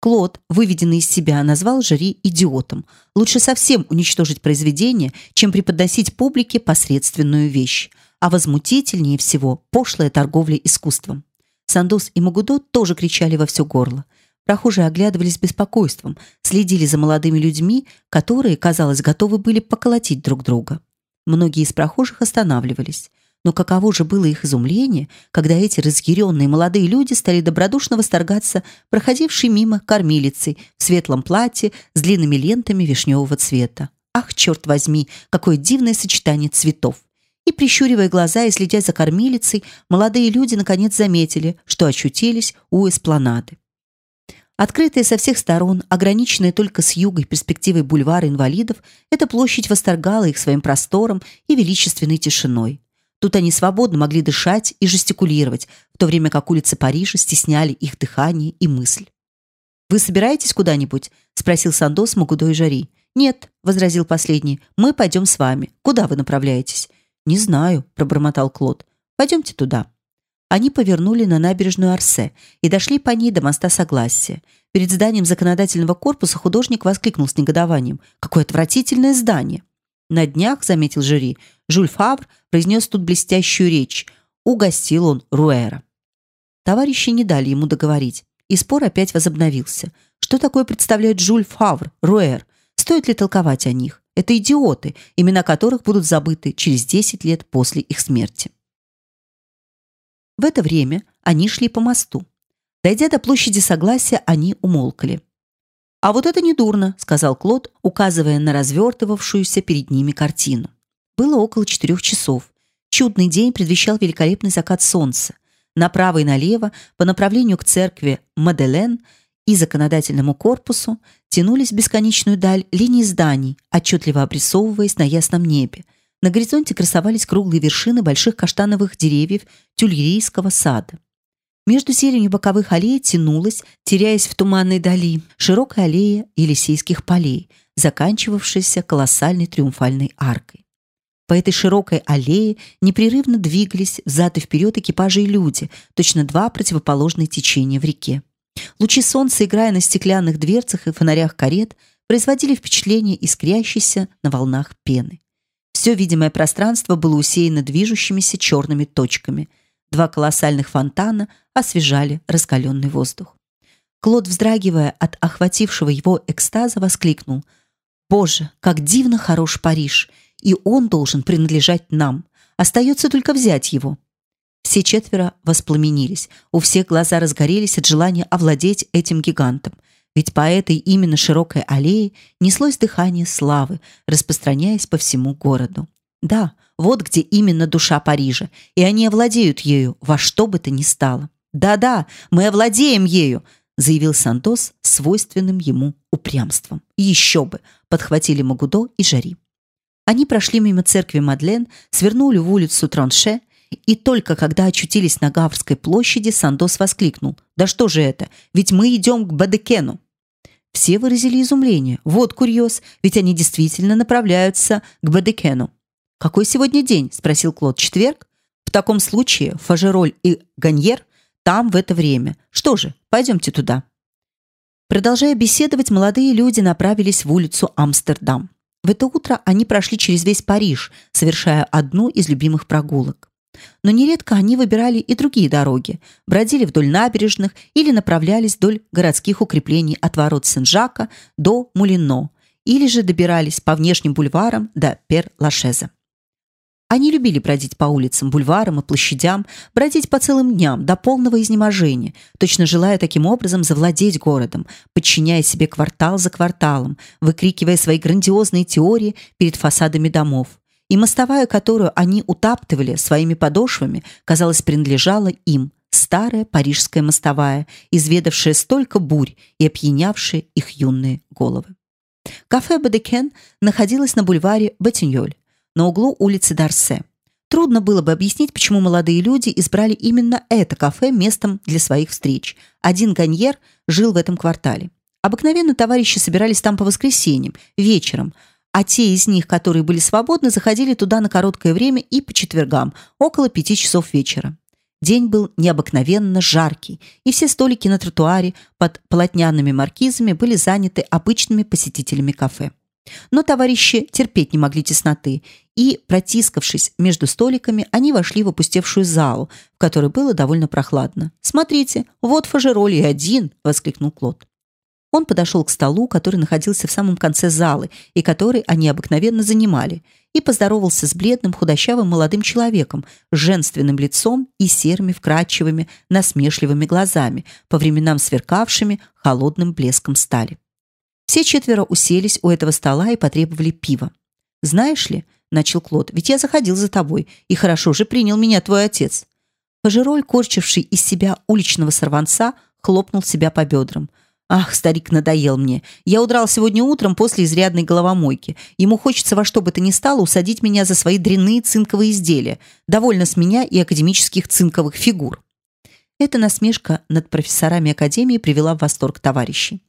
Speaker 1: Клод, выведенный из себя, назвал жюри идиотом. Лучше совсем уничтожить произведение, чем преподносить публике посредственную вещь. А возмутительнее всего пошлая торговля искусством. Сандос и Магудо тоже кричали во все горло. Прохожие оглядывались беспокойством, следили за молодыми людьми, которые, казалось, готовы были поколотить друг друга. Многие из прохожих останавливались. Но каково же было их изумление, когда эти разъяренные молодые люди стали добродушно восторгаться проходившей мимо кормилицей в светлом платье с длинными лентами вишневого цвета. Ах, черт возьми, какое дивное сочетание цветов! И, прищуривая глаза и следя за кормилицей, молодые люди наконец заметили, что очутились у эспланады. Открытая со всех сторон, ограниченная только с юга перспективой бульвара инвалидов, эта площадь восторгала их своим простором и величественной тишиной. Тут они свободно могли дышать и жестикулировать, в то время как улицы Парижа стесняли их дыхание и мысль. «Вы собираетесь куда-нибудь?» – спросил Сандос Магудо и Жари. «Нет», – возразил последний, – «мы пойдем с вами. Куда вы направляетесь?» «Не знаю», – пробормотал Клод. «Пойдемте туда». Они повернули на набережную Арсе и дошли по ней до моста Согласия. Перед зданием законодательного корпуса художник воскликнул с негодованием. «Какое отвратительное здание!» На днях, заметил жюри, Жюль Фавр произнес тут блестящую речь. Угостил он Руэра. Товарищи не дали ему договорить, и спор опять возобновился. Что такое представляет Жюль Фавр, Руэр? Стоит ли толковать о них? Это идиоты, имена которых будут забыты через 10 лет после их смерти. В это время они шли по мосту. Дойдя до площади Согласия, они умолкли. «А вот это не дурно», — сказал Клод, указывая на развертывавшуюся перед ними картину. Было около четырех часов. Чудный день предвещал великолепный закат солнца. Направо и налево, по направлению к церкви Маделен и законодательному корпусу, тянулись в бесконечную даль линии зданий, отчетливо обрисовываясь на ясном небе. На горизонте красовались круглые вершины больших каштановых деревьев тюльрийского сада. Между зеленью боковых аллей тянулась, теряясь в туманной дали, широкая аллея Елисейских полей, заканчивавшаяся колоссальной триумфальной аркой. По этой широкой аллее непрерывно двигались взад и вперед экипажи и люди, точно два противоположные течения в реке. Лучи солнца, играя на стеклянных дверцах и фонарях карет, производили впечатление искрящейся на волнах пены. Все видимое пространство было усеяно движущимися черными точками. Два колоссальных фонтана освежали раскаленный воздух. Клод, вздрагивая от охватившего его экстаза, воскликнул: "Боже, как дивно хорош Париж, и он должен принадлежать нам. Остается только взять его". Все четверо воспламенились. У всех глаза разгорелись от желания овладеть этим гигантом. Ведь по этой именно широкой аллее неслось дыхание славы, распространяясь по всему городу. Да, вот где именно душа Парижа, и они овладеют ею во что бы то ни стало. Да-да, мы овладеем ею, заявил Сантос свойственным ему упрямством. Еще бы, подхватили Магудо и Жари. Они прошли мимо церкви Мадлен, свернули в улицу Транше, и только когда очутились на Гаврской площади, Сандос воскликнул: "Да что же это? Ведь мы идем к Бадекену!" Все выразили изумление. Вот курьез, ведь они действительно направляются к Бадекену. «Какой сегодня день?» – спросил Клод. «Четверг?» «В таком случае Фажероль и Ганьер там в это время. Что же, пойдемте туда». Продолжая беседовать, молодые люди направились в улицу Амстердам. В это утро они прошли через весь Париж, совершая одну из любимых прогулок. Но нередко они выбирали и другие дороги, бродили вдоль набережных или направлялись вдоль городских укреплений от ворот Сен-Жака до Мулино, или же добирались по внешним бульварам до Пер-Лашеза. Они любили бродить по улицам, бульварам и площадям, бродить по целым дням до полного изнеможения, точно желая таким образом завладеть городом, подчиняя себе квартал за кварталом, выкрикивая свои грандиозные теории перед фасадами домов и мостовая, которую они утаптывали своими подошвами, казалось, принадлежала им, старая парижская мостовая, изведавшая столько бурь и опьянявшая их юные головы. Кафе Бадекен находилось на бульваре Батиньоль, на углу улицы Дарсе. Трудно было бы объяснить, почему молодые люди избрали именно это кафе местом для своих встреч. Один ганьер жил в этом квартале. Обыкновенно товарищи собирались там по воскресеньям, вечером, а те из них, которые были свободны, заходили туда на короткое время и по четвергам, около пяти часов вечера. День был необыкновенно жаркий, и все столики на тротуаре под полотняными маркизами были заняты обычными посетителями кафе. Но товарищи терпеть не могли тесноты, и, протискавшись между столиками, они вошли в опустевшую залу, в которой было довольно прохладно. «Смотрите, вот Фажероли один!» — воскликнул Клод. Он подошел к столу, который находился в самом конце залы и который они обыкновенно занимали, и поздоровался с бледным, худощавым молодым человеком с женственным лицом и серыми, вкрадчивыми, насмешливыми глазами, по временам сверкавшими холодным блеском стали. Все четверо уселись у этого стола и потребовали пива. «Знаешь ли», — начал Клод, — «ведь я заходил за тобой, и хорошо же принял меня твой отец». Пожироль, корчивший из себя уличного сорванца, хлопнул себя по бедрам. «Ах, старик надоел мне. Я удрал сегодня утром после изрядной головомойки. Ему хочется во что бы то ни стало усадить меня за свои дрянные цинковые изделия. Довольно с меня и академических цинковых фигур». Эта насмешка над профессорами академии привела в восторг товарищей.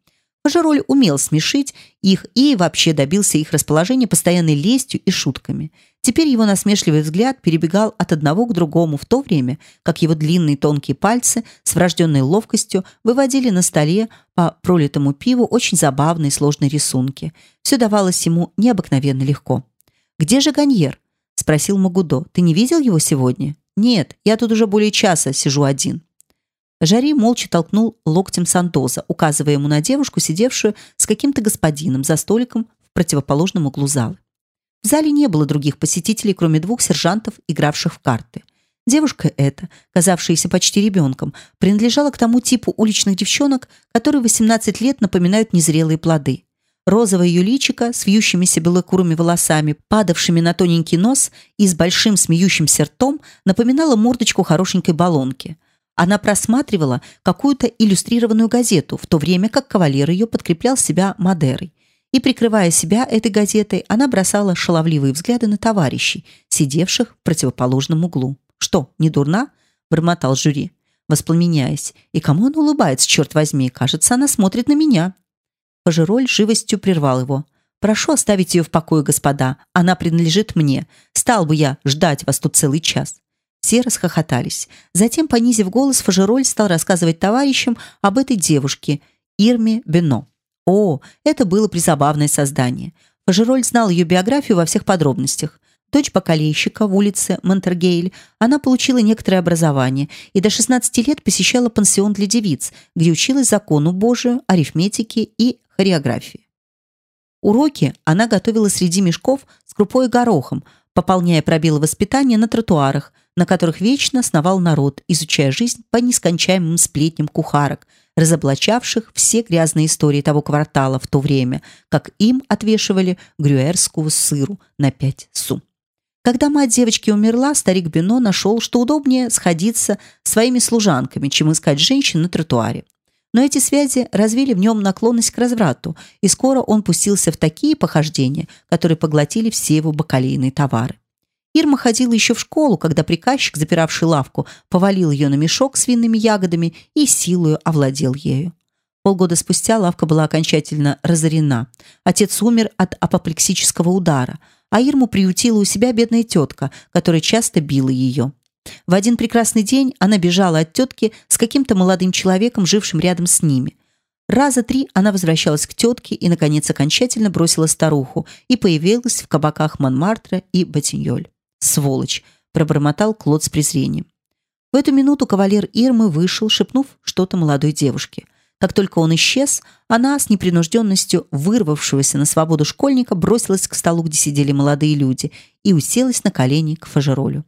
Speaker 1: Пожироль умел смешить их и вообще добился их расположения постоянной лестью и шутками. Теперь его насмешливый взгляд перебегал от одного к другому в то время, как его длинные тонкие пальцы с врожденной ловкостью выводили на столе по пролитому пиву очень забавные сложные рисунки. Все давалось ему необыкновенно легко. «Где же Ганьер?» – спросил Магудо. «Ты не видел его сегодня?» «Нет, я тут уже более часа сижу один». Жари молча толкнул локтем Сантоза, указывая ему на девушку, сидевшую с каким-то господином за столиком в противоположном углу зала. В зале не было других посетителей, кроме двух сержантов, игравших в карты. Девушка эта, казавшаяся почти ребенком, принадлежала к тому типу уличных девчонок, которые в 18 лет напоминают незрелые плоды. Розовое ее личико с вьющимися белокурыми волосами, падавшими на тоненький нос и с большим смеющимся ртом, напоминало мордочку хорошенькой баллонки – она просматривала какую-то иллюстрированную газету, в то время как кавалер ее подкреплял себя Мадерой. И, прикрывая себя этой газетой, она бросала шаловливые взгляды на товарищей, сидевших в противоположном углу. «Что, не дурна?» – бормотал жюри, воспламеняясь. «И кому она улыбается, черт возьми? Кажется, она смотрит на меня». Пожироль живостью прервал его. «Прошу оставить ее в покое, господа. Она принадлежит мне. Стал бы я ждать вас тут целый час». Все расхохотались. Затем, понизив голос, Фажероль стал рассказывать товарищам об этой девушке, Ирме Бено. О, это было призабавное создание. Фажероль знал ее биографию во всех подробностях. Дочь бакалейщика в улице Монтергейль, она получила некоторое образование и до 16 лет посещала пансион для девиц, где училась закону Божию, арифметике и хореографии. Уроки она готовила среди мешков с крупой и горохом, пополняя пробелы воспитания на тротуарах, на которых вечно сновал народ, изучая жизнь по нескончаемым сплетням кухарок, разоблачавших все грязные истории того квартала в то время, как им отвешивали грюэрскую сыру на пять су. Когда мать девочки умерла, старик Бено нашел, что удобнее сходиться своими служанками, чем искать женщин на тротуаре. Но эти связи развили в нем наклонность к разврату, и скоро он пустился в такие похождения, которые поглотили все его бакалейные товары. Ирма ходила еще в школу, когда приказчик, запиравший лавку, повалил ее на мешок с винными ягодами и силою овладел ею. Полгода спустя лавка была окончательно разорена. Отец умер от апоплексического удара, а Ирму приютила у себя бедная тетка, которая часто била ее. В один прекрасный день она бежала от тетки с каким-то молодым человеком, жившим рядом с ними. Раза три она возвращалась к тетке и, наконец, окончательно бросила старуху и появилась в кабаках Монмартра и Батиньоль. «Сволочь!» – пробормотал Клод с презрением. В эту минуту кавалер Ирмы вышел, шепнув что-то молодой девушке. Как только он исчез, она с непринужденностью вырвавшегося на свободу школьника бросилась к столу, где сидели молодые люди, и уселась на колени к Фажеролю.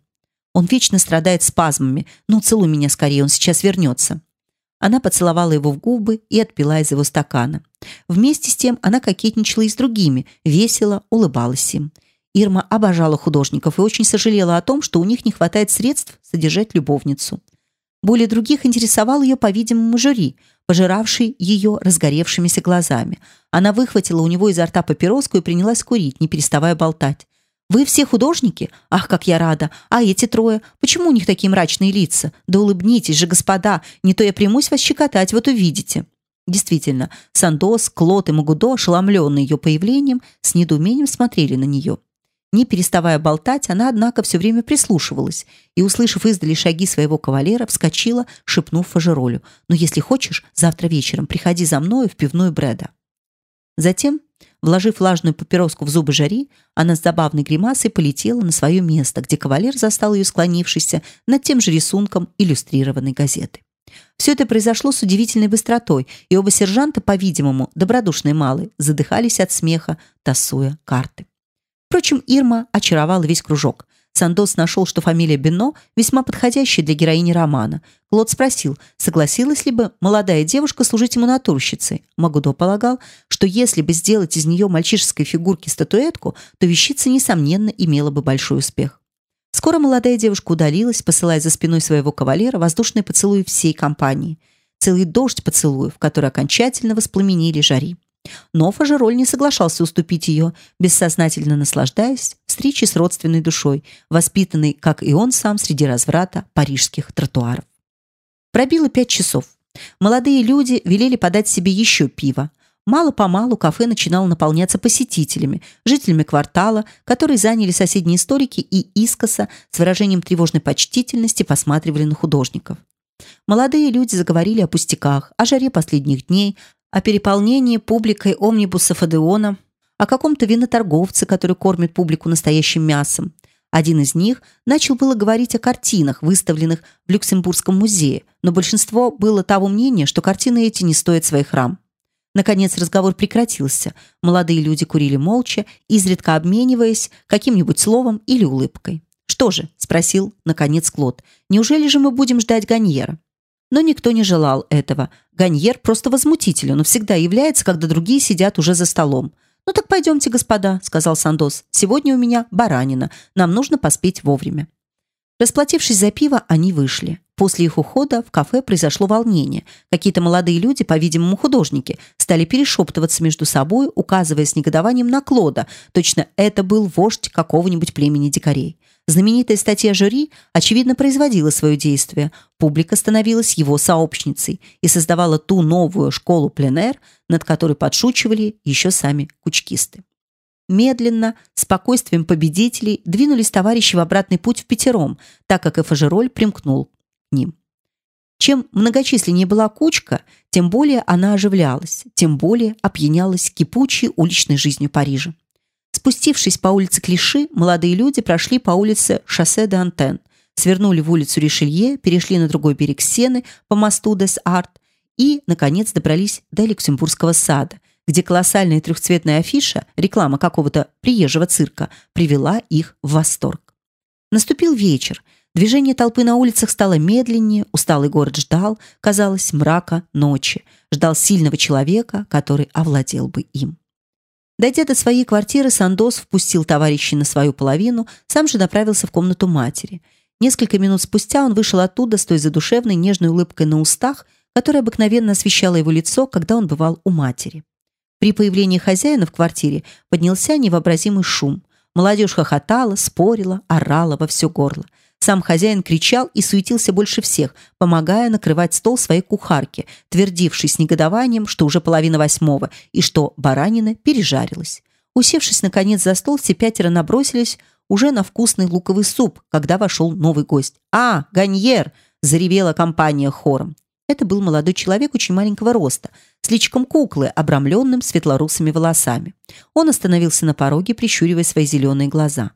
Speaker 1: «Он вечно страдает спазмами. Ну, целуй меня скорее, он сейчас вернется». Она поцеловала его в губы и отпила из его стакана. Вместе с тем она кокетничала и с другими, весело улыбалась им. Ирма обожала художников и очень сожалела о том, что у них не хватает средств содержать любовницу. Более других интересовал ее, по-видимому, жюри, пожиравший ее разгоревшимися глазами. Она выхватила у него изо рта папироску и принялась курить, не переставая болтать. «Вы все художники? Ах, как я рада! А эти трое? Почему у них такие мрачные лица? Да улыбнитесь же, господа, не то я примусь вас щекотать, вот увидите». Действительно, Сандос, Клод и Магудо, ошеломленные ее появлением, с недоумением смотрели на нее. Не переставая болтать, она, однако, все время прислушивалась и, услышав издали шаги своего кавалера, вскочила, шепнув Фажеролю. «Ну, если хочешь, завтра вечером приходи за мною в пивную Бреда». Затем, вложив влажную папироску в зубы Жари, она с забавной гримасой полетела на свое место, где кавалер застал ее склонившейся над тем же рисунком иллюстрированной газеты. Все это произошло с удивительной быстротой, и оба сержанта, по-видимому, добродушные малые, задыхались от смеха, тасуя карты. Впрочем, Ирма очаровала весь кружок. Сандос нашел, что фамилия Бено весьма подходящая для героини романа. Клод спросил, согласилась ли бы молодая девушка служить ему натурщицей. Магудо полагал, что если бы сделать из нее мальчишеской фигурки статуэтку, то вещица, несомненно, имела бы большой успех. Скоро молодая девушка удалилась, посылая за спиной своего кавалера воздушные поцелуи всей компании. Целый дождь поцелуев, которые окончательно воспламенили Жари. Но Фажероль не соглашался уступить ее, бессознательно наслаждаясь встречей с родственной душой, воспитанной, как и он сам, среди разврата парижских тротуаров. Пробило пять часов. Молодые люди велели подать себе еще пиво. Мало-помалу кафе начинало наполняться посетителями, жителями квартала, которые заняли соседние столики и искоса с выражением тревожной почтительности посматривали на художников. Молодые люди заговорили о пустяках, о жаре последних дней, о переполнении публикой омнибусов Адеона, о каком-то виноторговце, который кормит публику настоящим мясом. Один из них начал было говорить о картинах, выставленных в Люксембургском музее, но большинство было того мнения, что картины эти не стоят своих рам. Наконец разговор прекратился. Молодые люди курили молча, изредка обмениваясь каким-нибудь словом или улыбкой. «Что же?» – спросил, наконец, Клод. «Неужели же мы будем ждать Ганьера?» Но никто не желал этого. Ганьер просто возмутителен, он всегда является, когда другие сидят уже за столом. «Ну так пойдемте, господа», — сказал Сандос. «Сегодня у меня баранина. Нам нужно поспеть вовремя». Расплатившись за пиво, они вышли. После их ухода в кафе произошло волнение. Какие-то молодые люди, по-видимому, художники, стали перешептываться между собой, указывая с негодованием на Клода. Точно это был вождь какого-нибудь племени дикарей. Знаменитая статья жюри, очевидно, производила свое действие. Публика становилась его сообщницей и создавала ту новую школу пленэр, над которой подшучивали еще сами кучкисты. Медленно, спокойствием победителей, двинулись товарищи в обратный путь в пятером, так как Эфажероль примкнул к ним. Чем многочисленнее была кучка, тем более она оживлялась, тем более опьянялась кипучей уличной жизнью Парижа. Спустившись по улице Клиши, молодые люди прошли по улице Шоссе де Антен, свернули в улицу Ришелье, перешли на другой берег Сены по мосту Дес-Арт и, наконец, добрались до Люксембургского сада, где колоссальная трехцветная афиша, реклама какого-то приезжего цирка, привела их в восторг. Наступил вечер. Движение толпы на улицах стало медленнее, усталый город ждал, казалось, мрака ночи, ждал сильного человека, который овладел бы им. Дойдя до своей квартиры, Сандос впустил товарищей на свою половину, сам же направился в комнату матери. Несколько минут спустя он вышел оттуда с той задушевной нежной улыбкой на устах, которая обыкновенно освещала его лицо, когда он бывал у матери. При появлении хозяина в квартире поднялся невообразимый шум. Молодежь хохотала, спорила, орала во все горло. Сам хозяин кричал и суетился больше всех, помогая накрывать стол своей кухарке, твердившей с негодованием, что уже половина восьмого и что баранина пережарилась. Усевшись наконец за стол, все пятеро набросились уже на вкусный луковый суп, когда вошел новый гость. «А, Ганьер!» – заревела компания хором. Это был молодой человек очень маленького роста, с личиком куклы, обрамленным светлорусыми волосами. Он остановился на пороге, прищуривая свои зеленые глаза.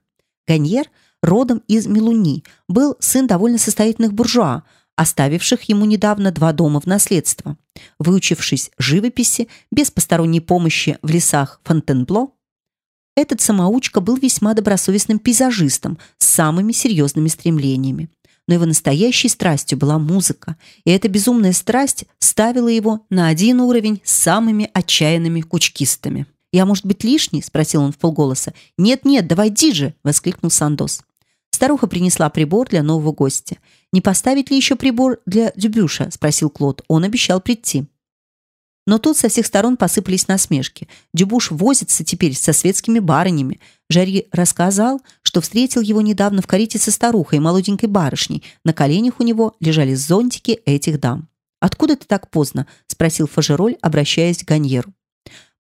Speaker 1: Ганьер – родом из Милуни, был сын довольно состоятельных буржуа, оставивших ему недавно два дома в наследство. Выучившись живописи без посторонней помощи в лесах Фонтенбло, этот самоучка был весьма добросовестным пейзажистом с самыми серьезными стремлениями. Но его настоящей страстью была музыка, и эта безумная страсть ставила его на один уровень с самыми отчаянными кучкистами. «Я, может быть, лишний?» – спросил он полголоса. «Нет-нет, давай диже!» – воскликнул Сандос. Старуха принесла прибор для нового гостя. «Не поставить ли еще прибор для Дюбюша?» – спросил Клод. Он обещал прийти. Но тут со всех сторон посыпались насмешки. Дюбуш возится теперь со светскими барынями. Жари рассказал, что встретил его недавно в карете со старухой и молоденькой барышней. На коленях у него лежали зонтики этих дам. «Откуда ты так поздно?» – спросил Фажероль, обращаясь к Ганьеру.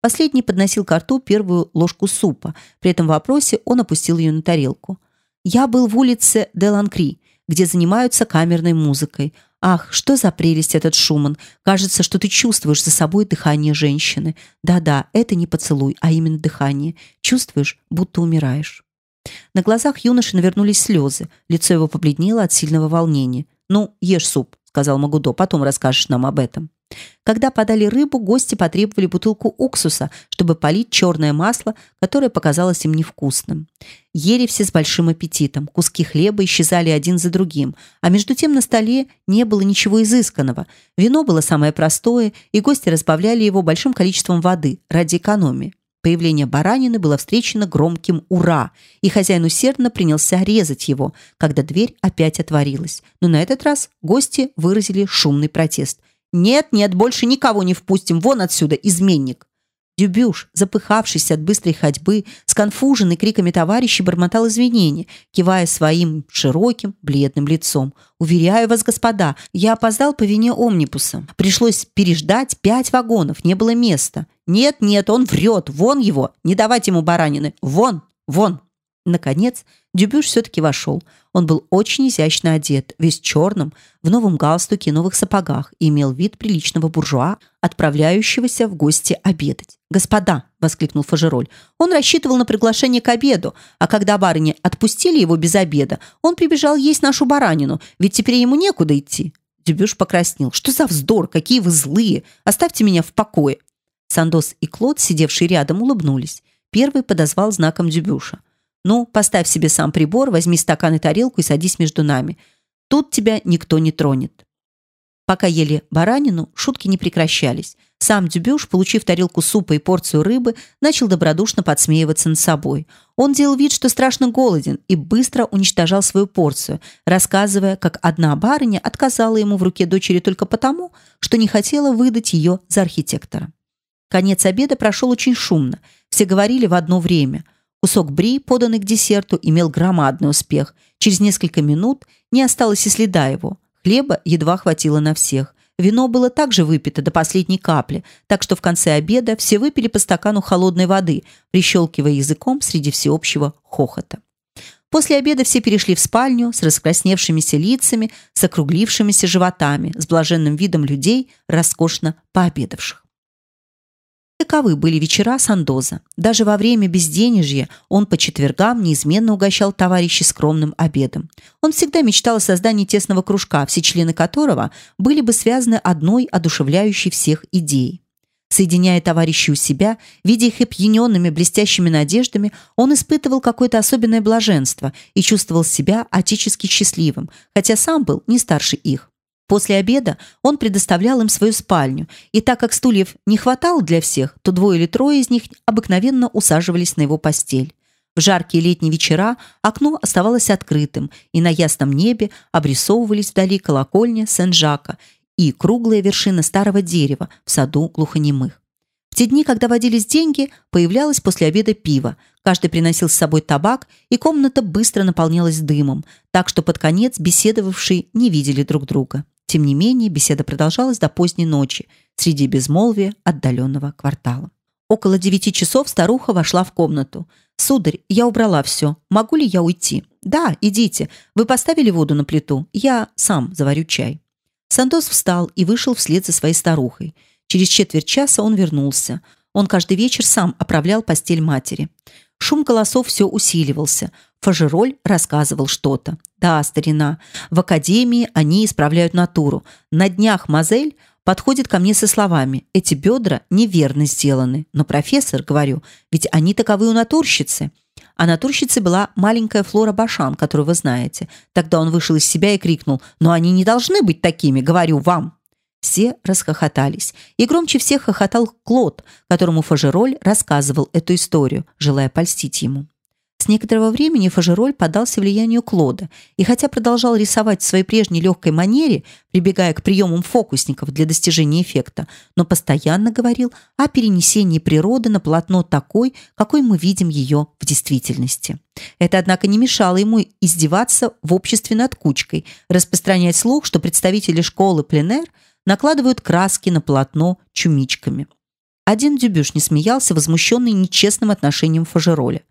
Speaker 1: Последний подносил к рту первую ложку супа. При этом вопросе он опустил ее на тарелку. Я был в улице де Ланкри, где занимаются камерной музыкой. Ах, что за прелесть этот Шуман. Кажется, что ты чувствуешь за собой дыхание женщины. Да-да, это не поцелуй, а именно дыхание. Чувствуешь, будто умираешь. На глазах юноши навернулись слезы. Лицо его побледнело от сильного волнения. «Ну, ешь суп», сказал Магудо. «Потом расскажешь нам об этом». Когда подали рыбу, гости потребовали бутылку уксуса, чтобы полить черное масло, которое показалось им невкусным. Ели все с большим аппетитом, куски хлеба исчезали один за другим, а между тем на столе не было ничего изысканного. Вино было самое простое, и гости разбавляли его большим количеством воды ради экономии. Появление баранины было встречено громким «Ура!», и хозяин усердно принялся резать его, когда дверь опять отворилась. Но на этот раз гости выразили шумный протест – «Нет, нет, больше никого не впустим. Вон отсюда, изменник!» Дюбюш, запыхавшийся от быстрой ходьбы, сконфуженный криками товарищей, бормотал извинения, кивая своим широким, бледным лицом. «Уверяю вас, господа, я опоздал по вине омнибуса. Пришлось переждать пять вагонов, не было места. Нет, нет, он врет, вон его, не давать ему баранины, вон, вон!» Наконец, Дюбюш все-таки вошел. Он был очень изящно одет, весь черным, в новом галстуке и новых сапогах и имел вид приличного буржуа, отправляющегося в гости обедать. «Господа!» – воскликнул Фажероль. Он рассчитывал на приглашение к обеду, а когда барыни отпустили его без обеда, он прибежал есть нашу баранину, ведь теперь ему некуда идти. Дюбюш покраснел. «Что за вздор? Какие вы злые! Оставьте меня в покое!» Сандос и Клод, сидевшие рядом, улыбнулись. Первый подозвал знаком Дюбюша. Ну, поставь себе сам прибор, возьми стакан и тарелку и садись между нами. Тут тебя никто не тронет. Пока ели баранину, шутки не прекращались. Сам Дюбюш, получив тарелку супа и порцию рыбы, начал добродушно подсмеиваться над собой. Он делал вид, что страшно голоден, и быстро уничтожал свою порцию, рассказывая, как одна барыня отказала ему в руке дочери только потому, что не хотела выдать ее за архитектора. Конец обеда прошел очень шумно. Все говорили в одно время. Кусок бри, поданный к десерту, имел громадный успех. Через несколько минут не осталось и следа его. Хлеба едва хватило на всех. Вино было также выпито до последней капли, так что в конце обеда все выпили по стакану холодной воды, прищелкивая языком среди всеобщего хохота. После обеда все перешли в спальню с раскрасневшимися лицами, с округлившимися животами, с блаженным видом людей, роскошно пообедавших. Таковы были вечера Сандоза. Даже во время безденежья он по четвергам неизменно угощал товарищей скромным обедом. Он всегда мечтал о создании тесного кружка, все члены которого были бы связаны одной одушевляющей всех идеей. Соединяя товарищей у себя, видя их опьяненными блестящими надеждами, он испытывал какое-то особенное блаженство и чувствовал себя отечески счастливым, хотя сам был не старше их. После обеда он предоставлял им свою спальню, и так как стульев не хватало для всех, то двое или трое из них обыкновенно усаживались на его постель. В жаркие летние вечера окно оставалось открытым, и на ясном небе обрисовывались вдали колокольня Сен-Жака и круглая вершина старого дерева в саду глухонемых. В те дни, когда водились деньги, появлялось после обеда пиво. Каждый приносил с собой табак, и комната быстро наполнялась дымом, так что под конец беседовавшие не видели друг друга. Тем не менее, беседа продолжалась до поздней ночи среди безмолвия отдаленного квартала. Около девяти часов старуха вошла в комнату. «Сударь, я убрала все. Могу ли я уйти?» «Да, идите. Вы поставили воду на плиту? Я сам заварю чай». Сандос встал и вышел вслед за своей старухой. Через четверть часа он вернулся. Он каждый вечер сам оправлял постель матери. Шум голосов все усиливался. Фажероль рассказывал что-то. Да, старина, в академии они исправляют натуру. На днях Мазель подходит ко мне со словами «Эти бедра неверно сделаны». Но, профессор, говорю, ведь они таковы у натурщицы. А натурщицей была маленькая Флора Башан, которую вы знаете. Тогда он вышел из себя и крикнул «Но они не должны быть такими, говорю вам». Все расхохотались. И громче всех хохотал Клод, которому Фажероль рассказывал эту историю, желая польстить ему. С некоторого времени Фажероль подался влиянию Клода, и хотя продолжал рисовать в своей прежней легкой манере, прибегая к приемам фокусников для достижения эффекта, но постоянно говорил о перенесении природы на полотно такой, какой мы видим ее в действительности. Это, однако, не мешало ему издеваться в обществе над кучкой, распространять слух, что представители школы пленэр накладывают краски на полотно чумичками. Один Дюбюш не смеялся, возмущенный нечестным отношением Фажероля.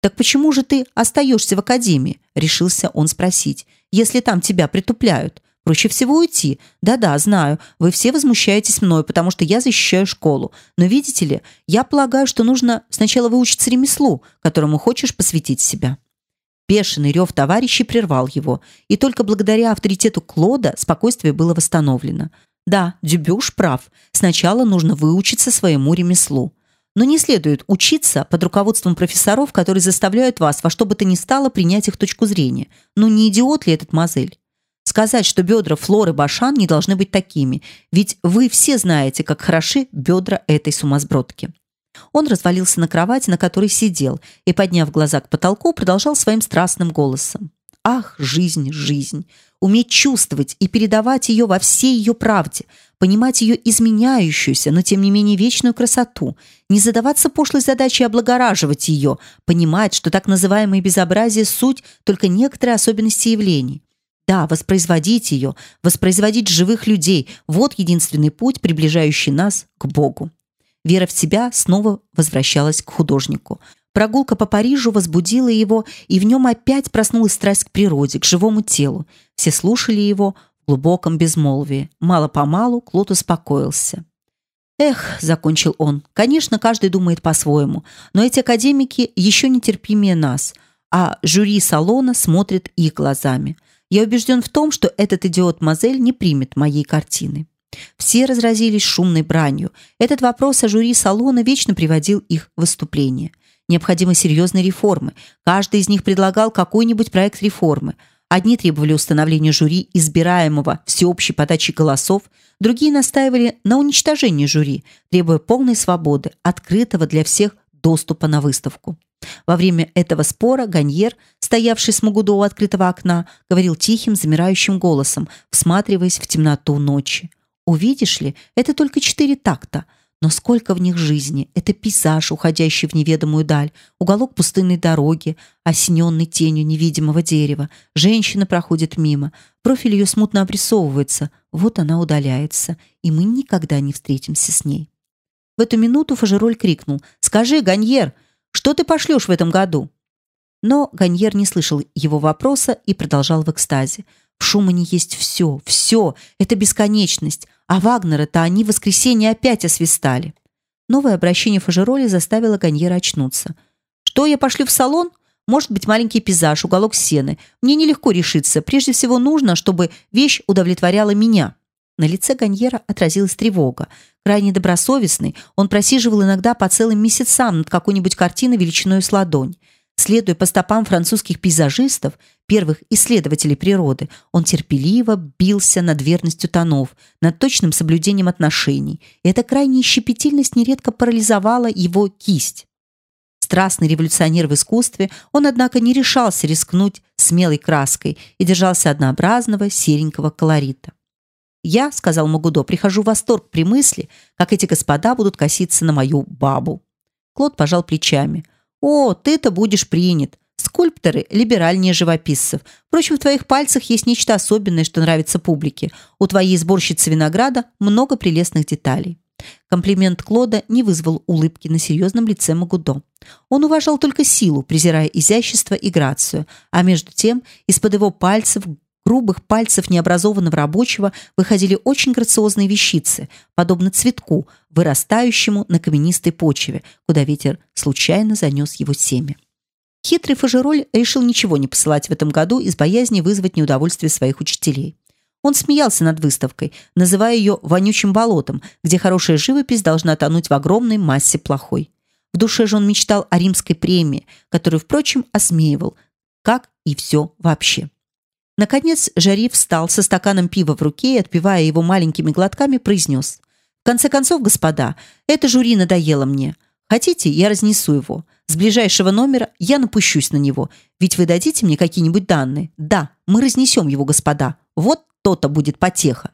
Speaker 1: «Так почему же ты остаешься в академии?» – решился он спросить. «Если там тебя притупляют, проще всего уйти. Да-да, знаю, вы все возмущаетесь мной, потому что я защищаю школу. Но видите ли, я полагаю, что нужно сначала выучиться ремеслу, которому хочешь посвятить себя». Бешеный рев товарищей прервал его, и только благодаря авторитету Клода спокойствие было восстановлено. Да, Дюбюш прав. Сначала нужно выучиться своему ремеслу. Но не следует учиться под руководством профессоров, которые заставляют вас во что бы то ни стало принять их точку зрения. Ну не идиот ли этот мозель? Сказать, что бедра Флоры Башан не должны быть такими, ведь вы все знаете, как хороши бедра этой сумасбродки. Он развалился на кровати, на которой сидел, и, подняв глаза к потолку, продолжал своим страстным голосом. Ах, жизнь, жизнь! Уметь чувствовать и передавать ее во всей ее правде, понимать ее изменяющуюся, но тем не менее вечную красоту, не задаваться пошлой задачей облагораживать ее, понимать, что так называемое безобразие – суть только некоторые особенности явлений. Да, воспроизводить ее, воспроизводить живых людей – вот единственный путь, приближающий нас к Богу. Вера в себя снова возвращалась к художнику. Прогулка по Парижу возбудила его, и в нем опять проснулась страсть к природе, к живому телу. Все слушали его в глубоком безмолвии. Мало-помалу Клод успокоился. «Эх», — закончил он, — «конечно, каждый думает по-своему, но эти академики еще нетерпимее нас, а жюри салона смотрит их глазами. Я убежден в том, что этот идиот Мазель не примет моей картины». Все разразились шумной бранью. Этот вопрос о жюри салона вечно приводил их в выступление. Необходимы серьезные реформы. Каждый из них предлагал какой-нибудь проект реформы. Одни требовали установления жюри, избираемого всеобщей подачи голосов, другие настаивали на уничтожении жюри, требуя полной свободы, открытого для всех доступа на выставку. Во время этого спора Ганьер, стоявший с Магудо у открытого окна, говорил тихим, замирающим голосом, всматриваясь в темноту ночи. Увидишь ли, это только четыре такта, но сколько в них жизни. Это пейзаж, уходящий в неведомую даль, уголок пустынной дороги, осененный тенью невидимого дерева. Женщина проходит мимо, профиль ее смутно обрисовывается. Вот она удаляется, и мы никогда не встретимся с ней. В эту минуту Фажероль крикнул «Скажи, Ганьер, что ты пошлешь в этом году?» Но Ганьер не слышал его вопроса и продолжал в экстазе. В Шумане есть все, все, это бесконечность, а Вагнера-то они в воскресенье опять освистали. Новое обращение Фажероли заставило Ганьера очнуться. «Что, я пошлю в салон? Может быть, маленький пейзаж, уголок сены. Мне нелегко решиться. Прежде всего нужно, чтобы вещь удовлетворяла меня». На лице Ганьера отразилась тревога. Крайне добросовестный, он просиживал иногда по целым месяцам над какой-нибудь картиной величиной с ладонь. Следуя по стопам французских пейзажистов, первых исследователей природы, он терпеливо бился над верностью тонов, над точным соблюдением отношений. И эта крайняя щепетильность нередко парализовала его кисть. Страстный революционер в искусстве, он, однако, не решался рискнуть смелой краской и держался однообразного серенького колорита. «Я, — сказал Магудо, — прихожу в восторг при мысли, как эти господа будут коситься на мою бабу». Клод пожал плечами – «О, ты-то будешь принят. Скульпторы либеральнее живописцев. Впрочем, в твоих пальцах есть нечто особенное, что нравится публике. У твоей сборщицы винограда много прелестных деталей». Комплимент Клода не вызвал улыбки на серьезном лице Магудо. Он уважал только силу, презирая изящество и грацию, а между тем из-под его пальцев грубых пальцев необразованного рабочего выходили очень грациозные вещицы, подобно цветку, вырастающему на каменистой почве, куда ветер случайно занес его семя. Хитрый Фажероль решил ничего не посылать в этом году из боязни вызвать неудовольствие своих учителей. Он смеялся над выставкой, называя ее «вонючим болотом», где хорошая живопись должна тонуть в огромной массе плохой. В душе же он мечтал о римской премии, которую, впрочем, осмеивал, как и все вообще. Наконец Жари встал со стаканом пива в руке и, отпивая его маленькими глотками, произнес. «В конце концов, господа, это жюри надоело мне. Хотите, я разнесу его. С ближайшего номера я напущусь на него. Ведь вы дадите мне какие-нибудь данные? Да, мы разнесем его, господа. Вот то-то будет потеха».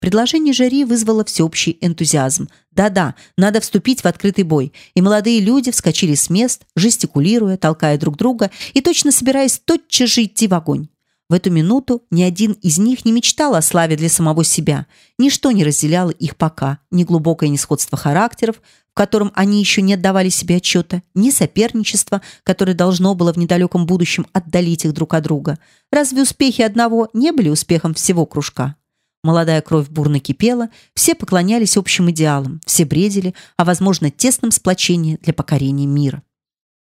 Speaker 1: Предложение Жари вызвало всеобщий энтузиазм. Да-да, надо вступить в открытый бой. И молодые люди вскочили с мест, жестикулируя, толкая друг друга и точно собираясь тотчас же идти в огонь. В эту минуту ни один из них не мечтал о славе для самого себя. Ничто не разделяло их пока. Ни глубокое несходство характеров, в котором они еще не отдавали себе отчета, ни соперничество, которое должно было в недалеком будущем отдалить их друг от друга. Разве успехи одного не были успехом всего кружка? Молодая кровь бурно кипела, все поклонялись общим идеалам, все бредили о, возможно, тесном сплочении для покорения мира.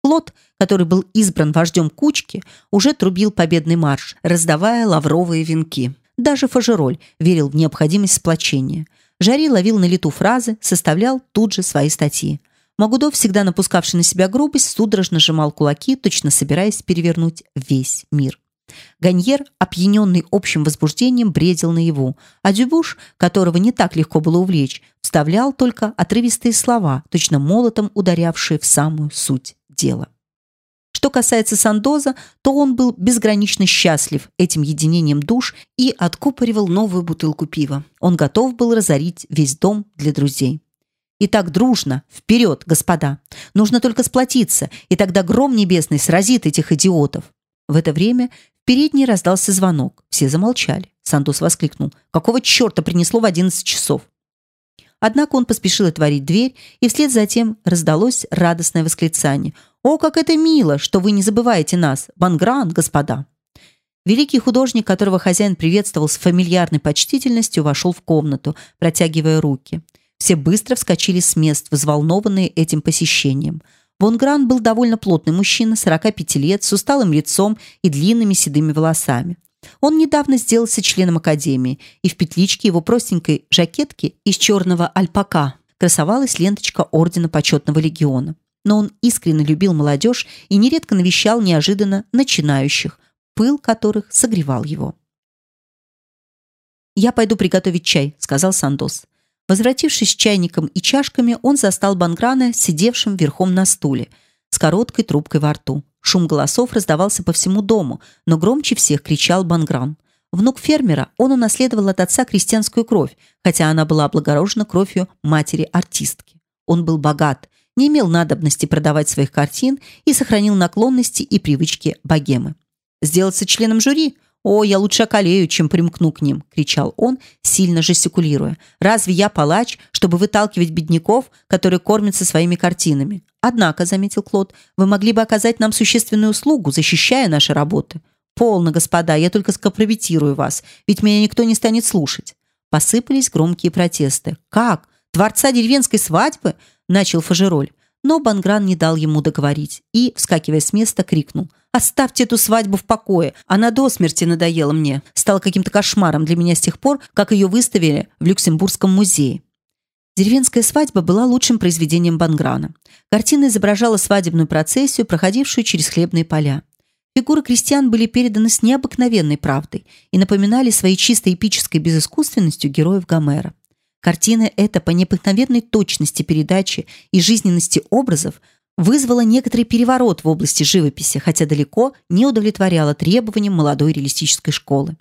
Speaker 1: Клод, который был избран вождем кучки, уже трубил победный марш, раздавая лавровые венки. Даже Фажероль верил в необходимость сплочения. Жари ловил на лету фразы, составлял тут же свои статьи. Магудов, всегда напускавший на себя грубость, судорожно сжимал кулаки, точно собираясь перевернуть весь мир. Ганьер, опьяненный общим возбуждением, бредил наяву, а Дюбуш, которого не так легко было увлечь, вставлял только отрывистые слова, точно молотом ударявшие в самую суть дела. Что касается Сандоза, то он был безгранично счастлив этим единением душ и откупоривал новую бутылку пива. Он готов был разорить весь дом для друзей. Итак, дружно, вперед, господа. Нужно только сплотиться, и тогда гром небесный сразит этих идиотов. В это время в передней раздался звонок. Все замолчали. Сандос воскликнул. «Какого черта принесло в одиннадцать часов?» Однако он поспешил отворить дверь, и вслед за тем раздалось радостное восклицание. «О, как это мило, что вы не забываете нас! Бангран, господа!» Великий художник, которого хозяин приветствовал с фамильярной почтительностью, вошел в комнату, протягивая руки. Все быстро вскочили с мест, взволнованные этим посещением. Бонгран был довольно плотный мужчина, 45 лет, с усталым лицом и длинными седыми волосами. Он недавно сделался членом академии, и в петличке его простенькой жакетки из черного альпака красовалась ленточка ордена почетного легиона. Но он искренне любил молодежь и нередко навещал неожиданно начинающих, пыл которых согревал его. «Я пойду приготовить чай», — сказал Сандос. Возвратившись с чайником и чашками, он застал Банграна сидевшим верхом на стуле, с короткой трубкой во рту. Шум голосов раздавался по всему дому, но громче всех кричал Бангран. Внук фермера, он унаследовал от отца крестьянскую кровь, хотя она была облагорожена кровью матери-артистки. Он был богат, не имел надобности продавать своих картин и сохранил наклонности и привычки богемы. Сделаться членом жюри? «О, я лучше околею, чем примкну к ним!» – кричал он, сильно жестикулируя. «Разве я палач, чтобы выталкивать бедняков, которые кормятся своими картинами? Однако, — заметил Клод, — вы могли бы оказать нам существенную услугу, защищая наши работы. Полно, господа, я только скомпрометирую вас, ведь меня никто не станет слушать». Посыпались громкие протесты. «Как? Творца деревенской свадьбы?» – начал Фажероль. Но Бангран не дал ему договорить и, вскакивая с места, крикнул – Оставьте эту свадьбу в покое. Она до смерти надоела мне. Стала каким-то кошмаром для меня с тех пор, как ее выставили в Люксембургском музее. Деревенская свадьба была лучшим произведением Банграна. Картина изображала свадебную процессию, проходившую через хлебные поля. Фигуры крестьян были переданы с необыкновенной правдой и напоминали своей чистой эпической безыскусственностью героев Гомера. Картина эта по необыкновенной точности передачи и жизненности образов вызвало некоторый переворот в области живописи, хотя далеко не удовлетворяло требованиям молодой реалистической школы.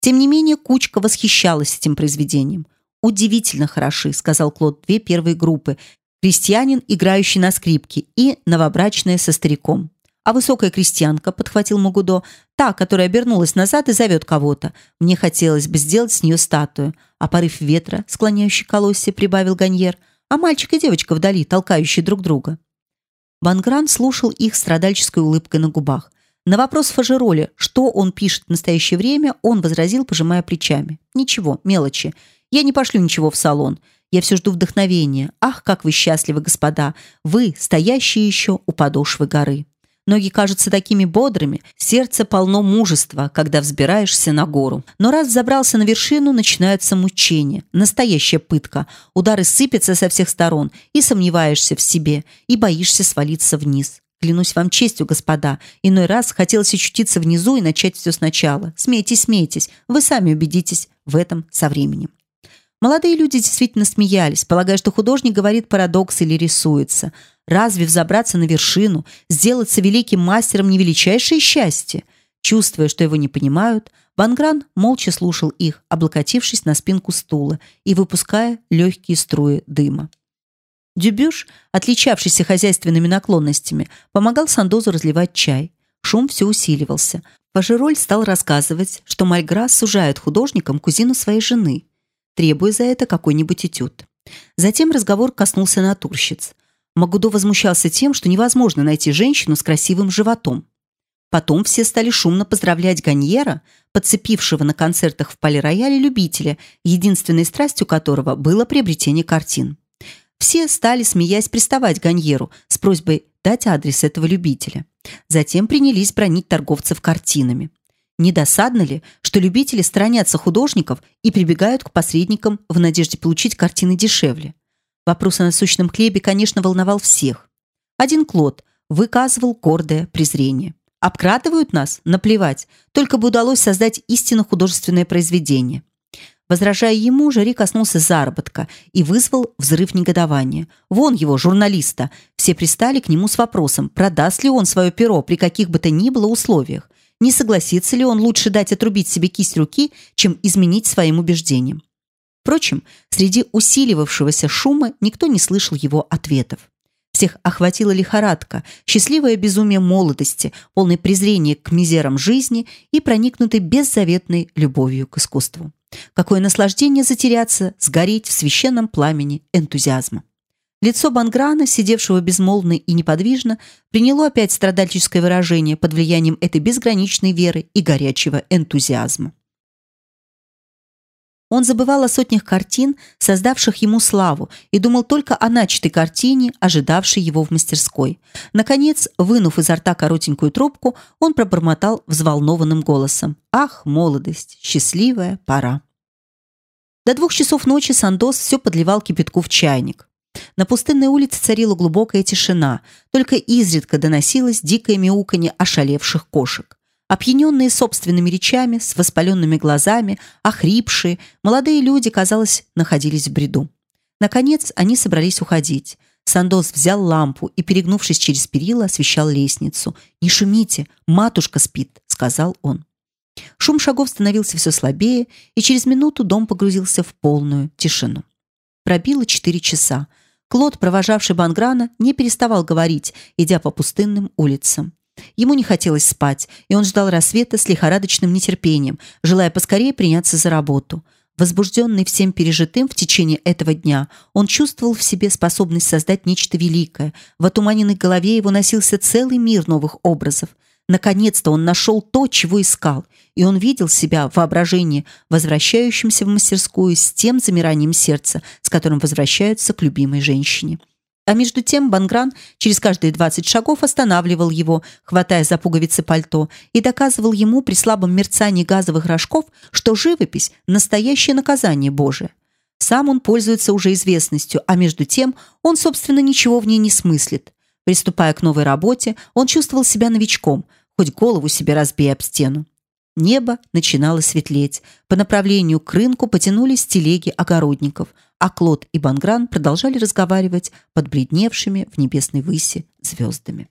Speaker 1: Тем не менее, Кучка восхищалась этим произведением. «Удивительно хороши», — сказал Клод, две первые группы. «Крестьянин, играющий на скрипке, и новобрачная со стариком». «А высокая крестьянка», — подхватил Магудо, «та, которая обернулась назад и зовет кого-то. Мне хотелось бы сделать с нее статую». А порыв ветра, склоняющий колосья, прибавил Ганьер. «А мальчик и девочка вдали, толкающие друг друга». Бангран слушал их страдальческой улыбкой на губах. На вопрос Фажероля, что он пишет в настоящее время, он возразил, пожимая плечами. «Ничего, мелочи. Я не пошлю ничего в салон. Я все жду вдохновения. Ах, как вы счастливы, господа! Вы, стоящие еще у подошвы горы!» Ноги кажутся такими бодрыми, сердце полно мужества, когда взбираешься на гору. Но раз забрался на вершину, начинается мучение, настоящая пытка. Удары сыпятся со всех сторон, и сомневаешься в себе, и боишься свалиться вниз. Клянусь вам честью, господа, иной раз хотелось очутиться внизу и начать все сначала. Смейтесь, смейтесь, вы сами убедитесь в этом со временем. Молодые люди действительно смеялись, полагая, что художник говорит парадокс или рисуется – Разве взобраться на вершину, сделаться великим мастером не величайшее счастье? Чувствуя, что его не понимают, Бангран молча слушал их, облокотившись на спинку стула и выпуская легкие струи дыма. Дюбюш, отличавшийся хозяйственными наклонностями, помогал Сандозу разливать чай. Шум все усиливался. Пажероль стал рассказывать, что Мальграс сужает художникам кузину своей жены, требуя за это какой-нибудь этюд. Затем разговор коснулся натурщиц – Магудо возмущался тем, что невозможно найти женщину с красивым животом. Потом все стали шумно поздравлять Ганьера, подцепившего на концертах в полирояле любителя, единственной страстью которого было приобретение картин. Все стали, смеясь, приставать Ганьеру с просьбой дать адрес этого любителя. Затем принялись бронить торговцев картинами. Не досадно ли, что любители сторонятся художников и прибегают к посредникам в надежде получить картины дешевле? Вопрос о насущном хлебе, конечно, волновал всех. Один Клод выказывал гордое презрение. Обкрадывают нас? Наплевать. Только бы удалось создать истинно художественное произведение. Возражая ему, Жари коснулся заработка и вызвал взрыв негодования. Вон его, журналиста. Все пристали к нему с вопросом, продаст ли он свое перо при каких бы то ни было условиях. Не согласится ли он лучше дать отрубить себе кисть руки, чем изменить своим убеждениям. Впрочем, среди усиливавшегося шума никто не слышал его ответов. Всех охватила лихорадка, счастливое безумие молодости, полное презрение к мизерам жизни и проникнутый беззаветной любовью к искусству. Какое наслаждение затеряться, сгореть в священном пламени энтузиазма. Лицо Банграна, сидевшего безмолвно и неподвижно, приняло опять страдальческое выражение под влиянием этой безграничной веры и горячего энтузиазма. Он забывал о сотнях картин, создавших ему славу, и думал только о начатой картине, ожидавшей его в мастерской. Наконец, вынув изо рта коротенькую трубку, он пробормотал взволнованным голосом: "Ах, молодость, счастливая пора". До двух часов ночи Сандос все подливал кипятку в чайник. На пустынной улице царила глубокая тишина, только изредка доносилось дикое мяуканье ошалевших кошек. Опьяненные собственными речами, с воспаленными глазами, охрипшие, молодые люди, казалось, находились в бреду. Наконец, они собрались уходить. Сандос взял лампу и, перегнувшись через перила, освещал лестницу. «Не шумите, матушка спит», — сказал он. Шум шагов становился все слабее, и через минуту дом погрузился в полную тишину. Пробило четыре часа. Клод, провожавший Банграна, не переставал говорить, идя по пустынным улицам. Ему не хотелось спать, и он ждал рассвета с лихорадочным нетерпением, желая поскорее приняться за работу. Возбужденный всем пережитым в течение этого дня, он чувствовал в себе способность создать нечто великое. В отуманенной голове его носился целый мир новых образов. Наконец-то он нашел то, чего искал, и он видел себя в воображении, возвращающимся в мастерскую с тем замиранием сердца, с которым возвращаются к любимой женщине. А между тем Бангран через каждые двадцать шагов останавливал его, хватая за пуговицы пальто, и доказывал ему при слабом мерцании газовых рожков, что живопись – настоящее наказание Божие. Сам он пользуется уже известностью, а между тем он, собственно, ничего в ней не смыслит. Приступая к новой работе, он чувствовал себя новичком, хоть голову себе разбей об стену. Небо начинало светлеть. По направлению к рынку потянулись телеги огородников, а Клод и Бангран продолжали разговаривать под бледневшими в небесной выси звездами.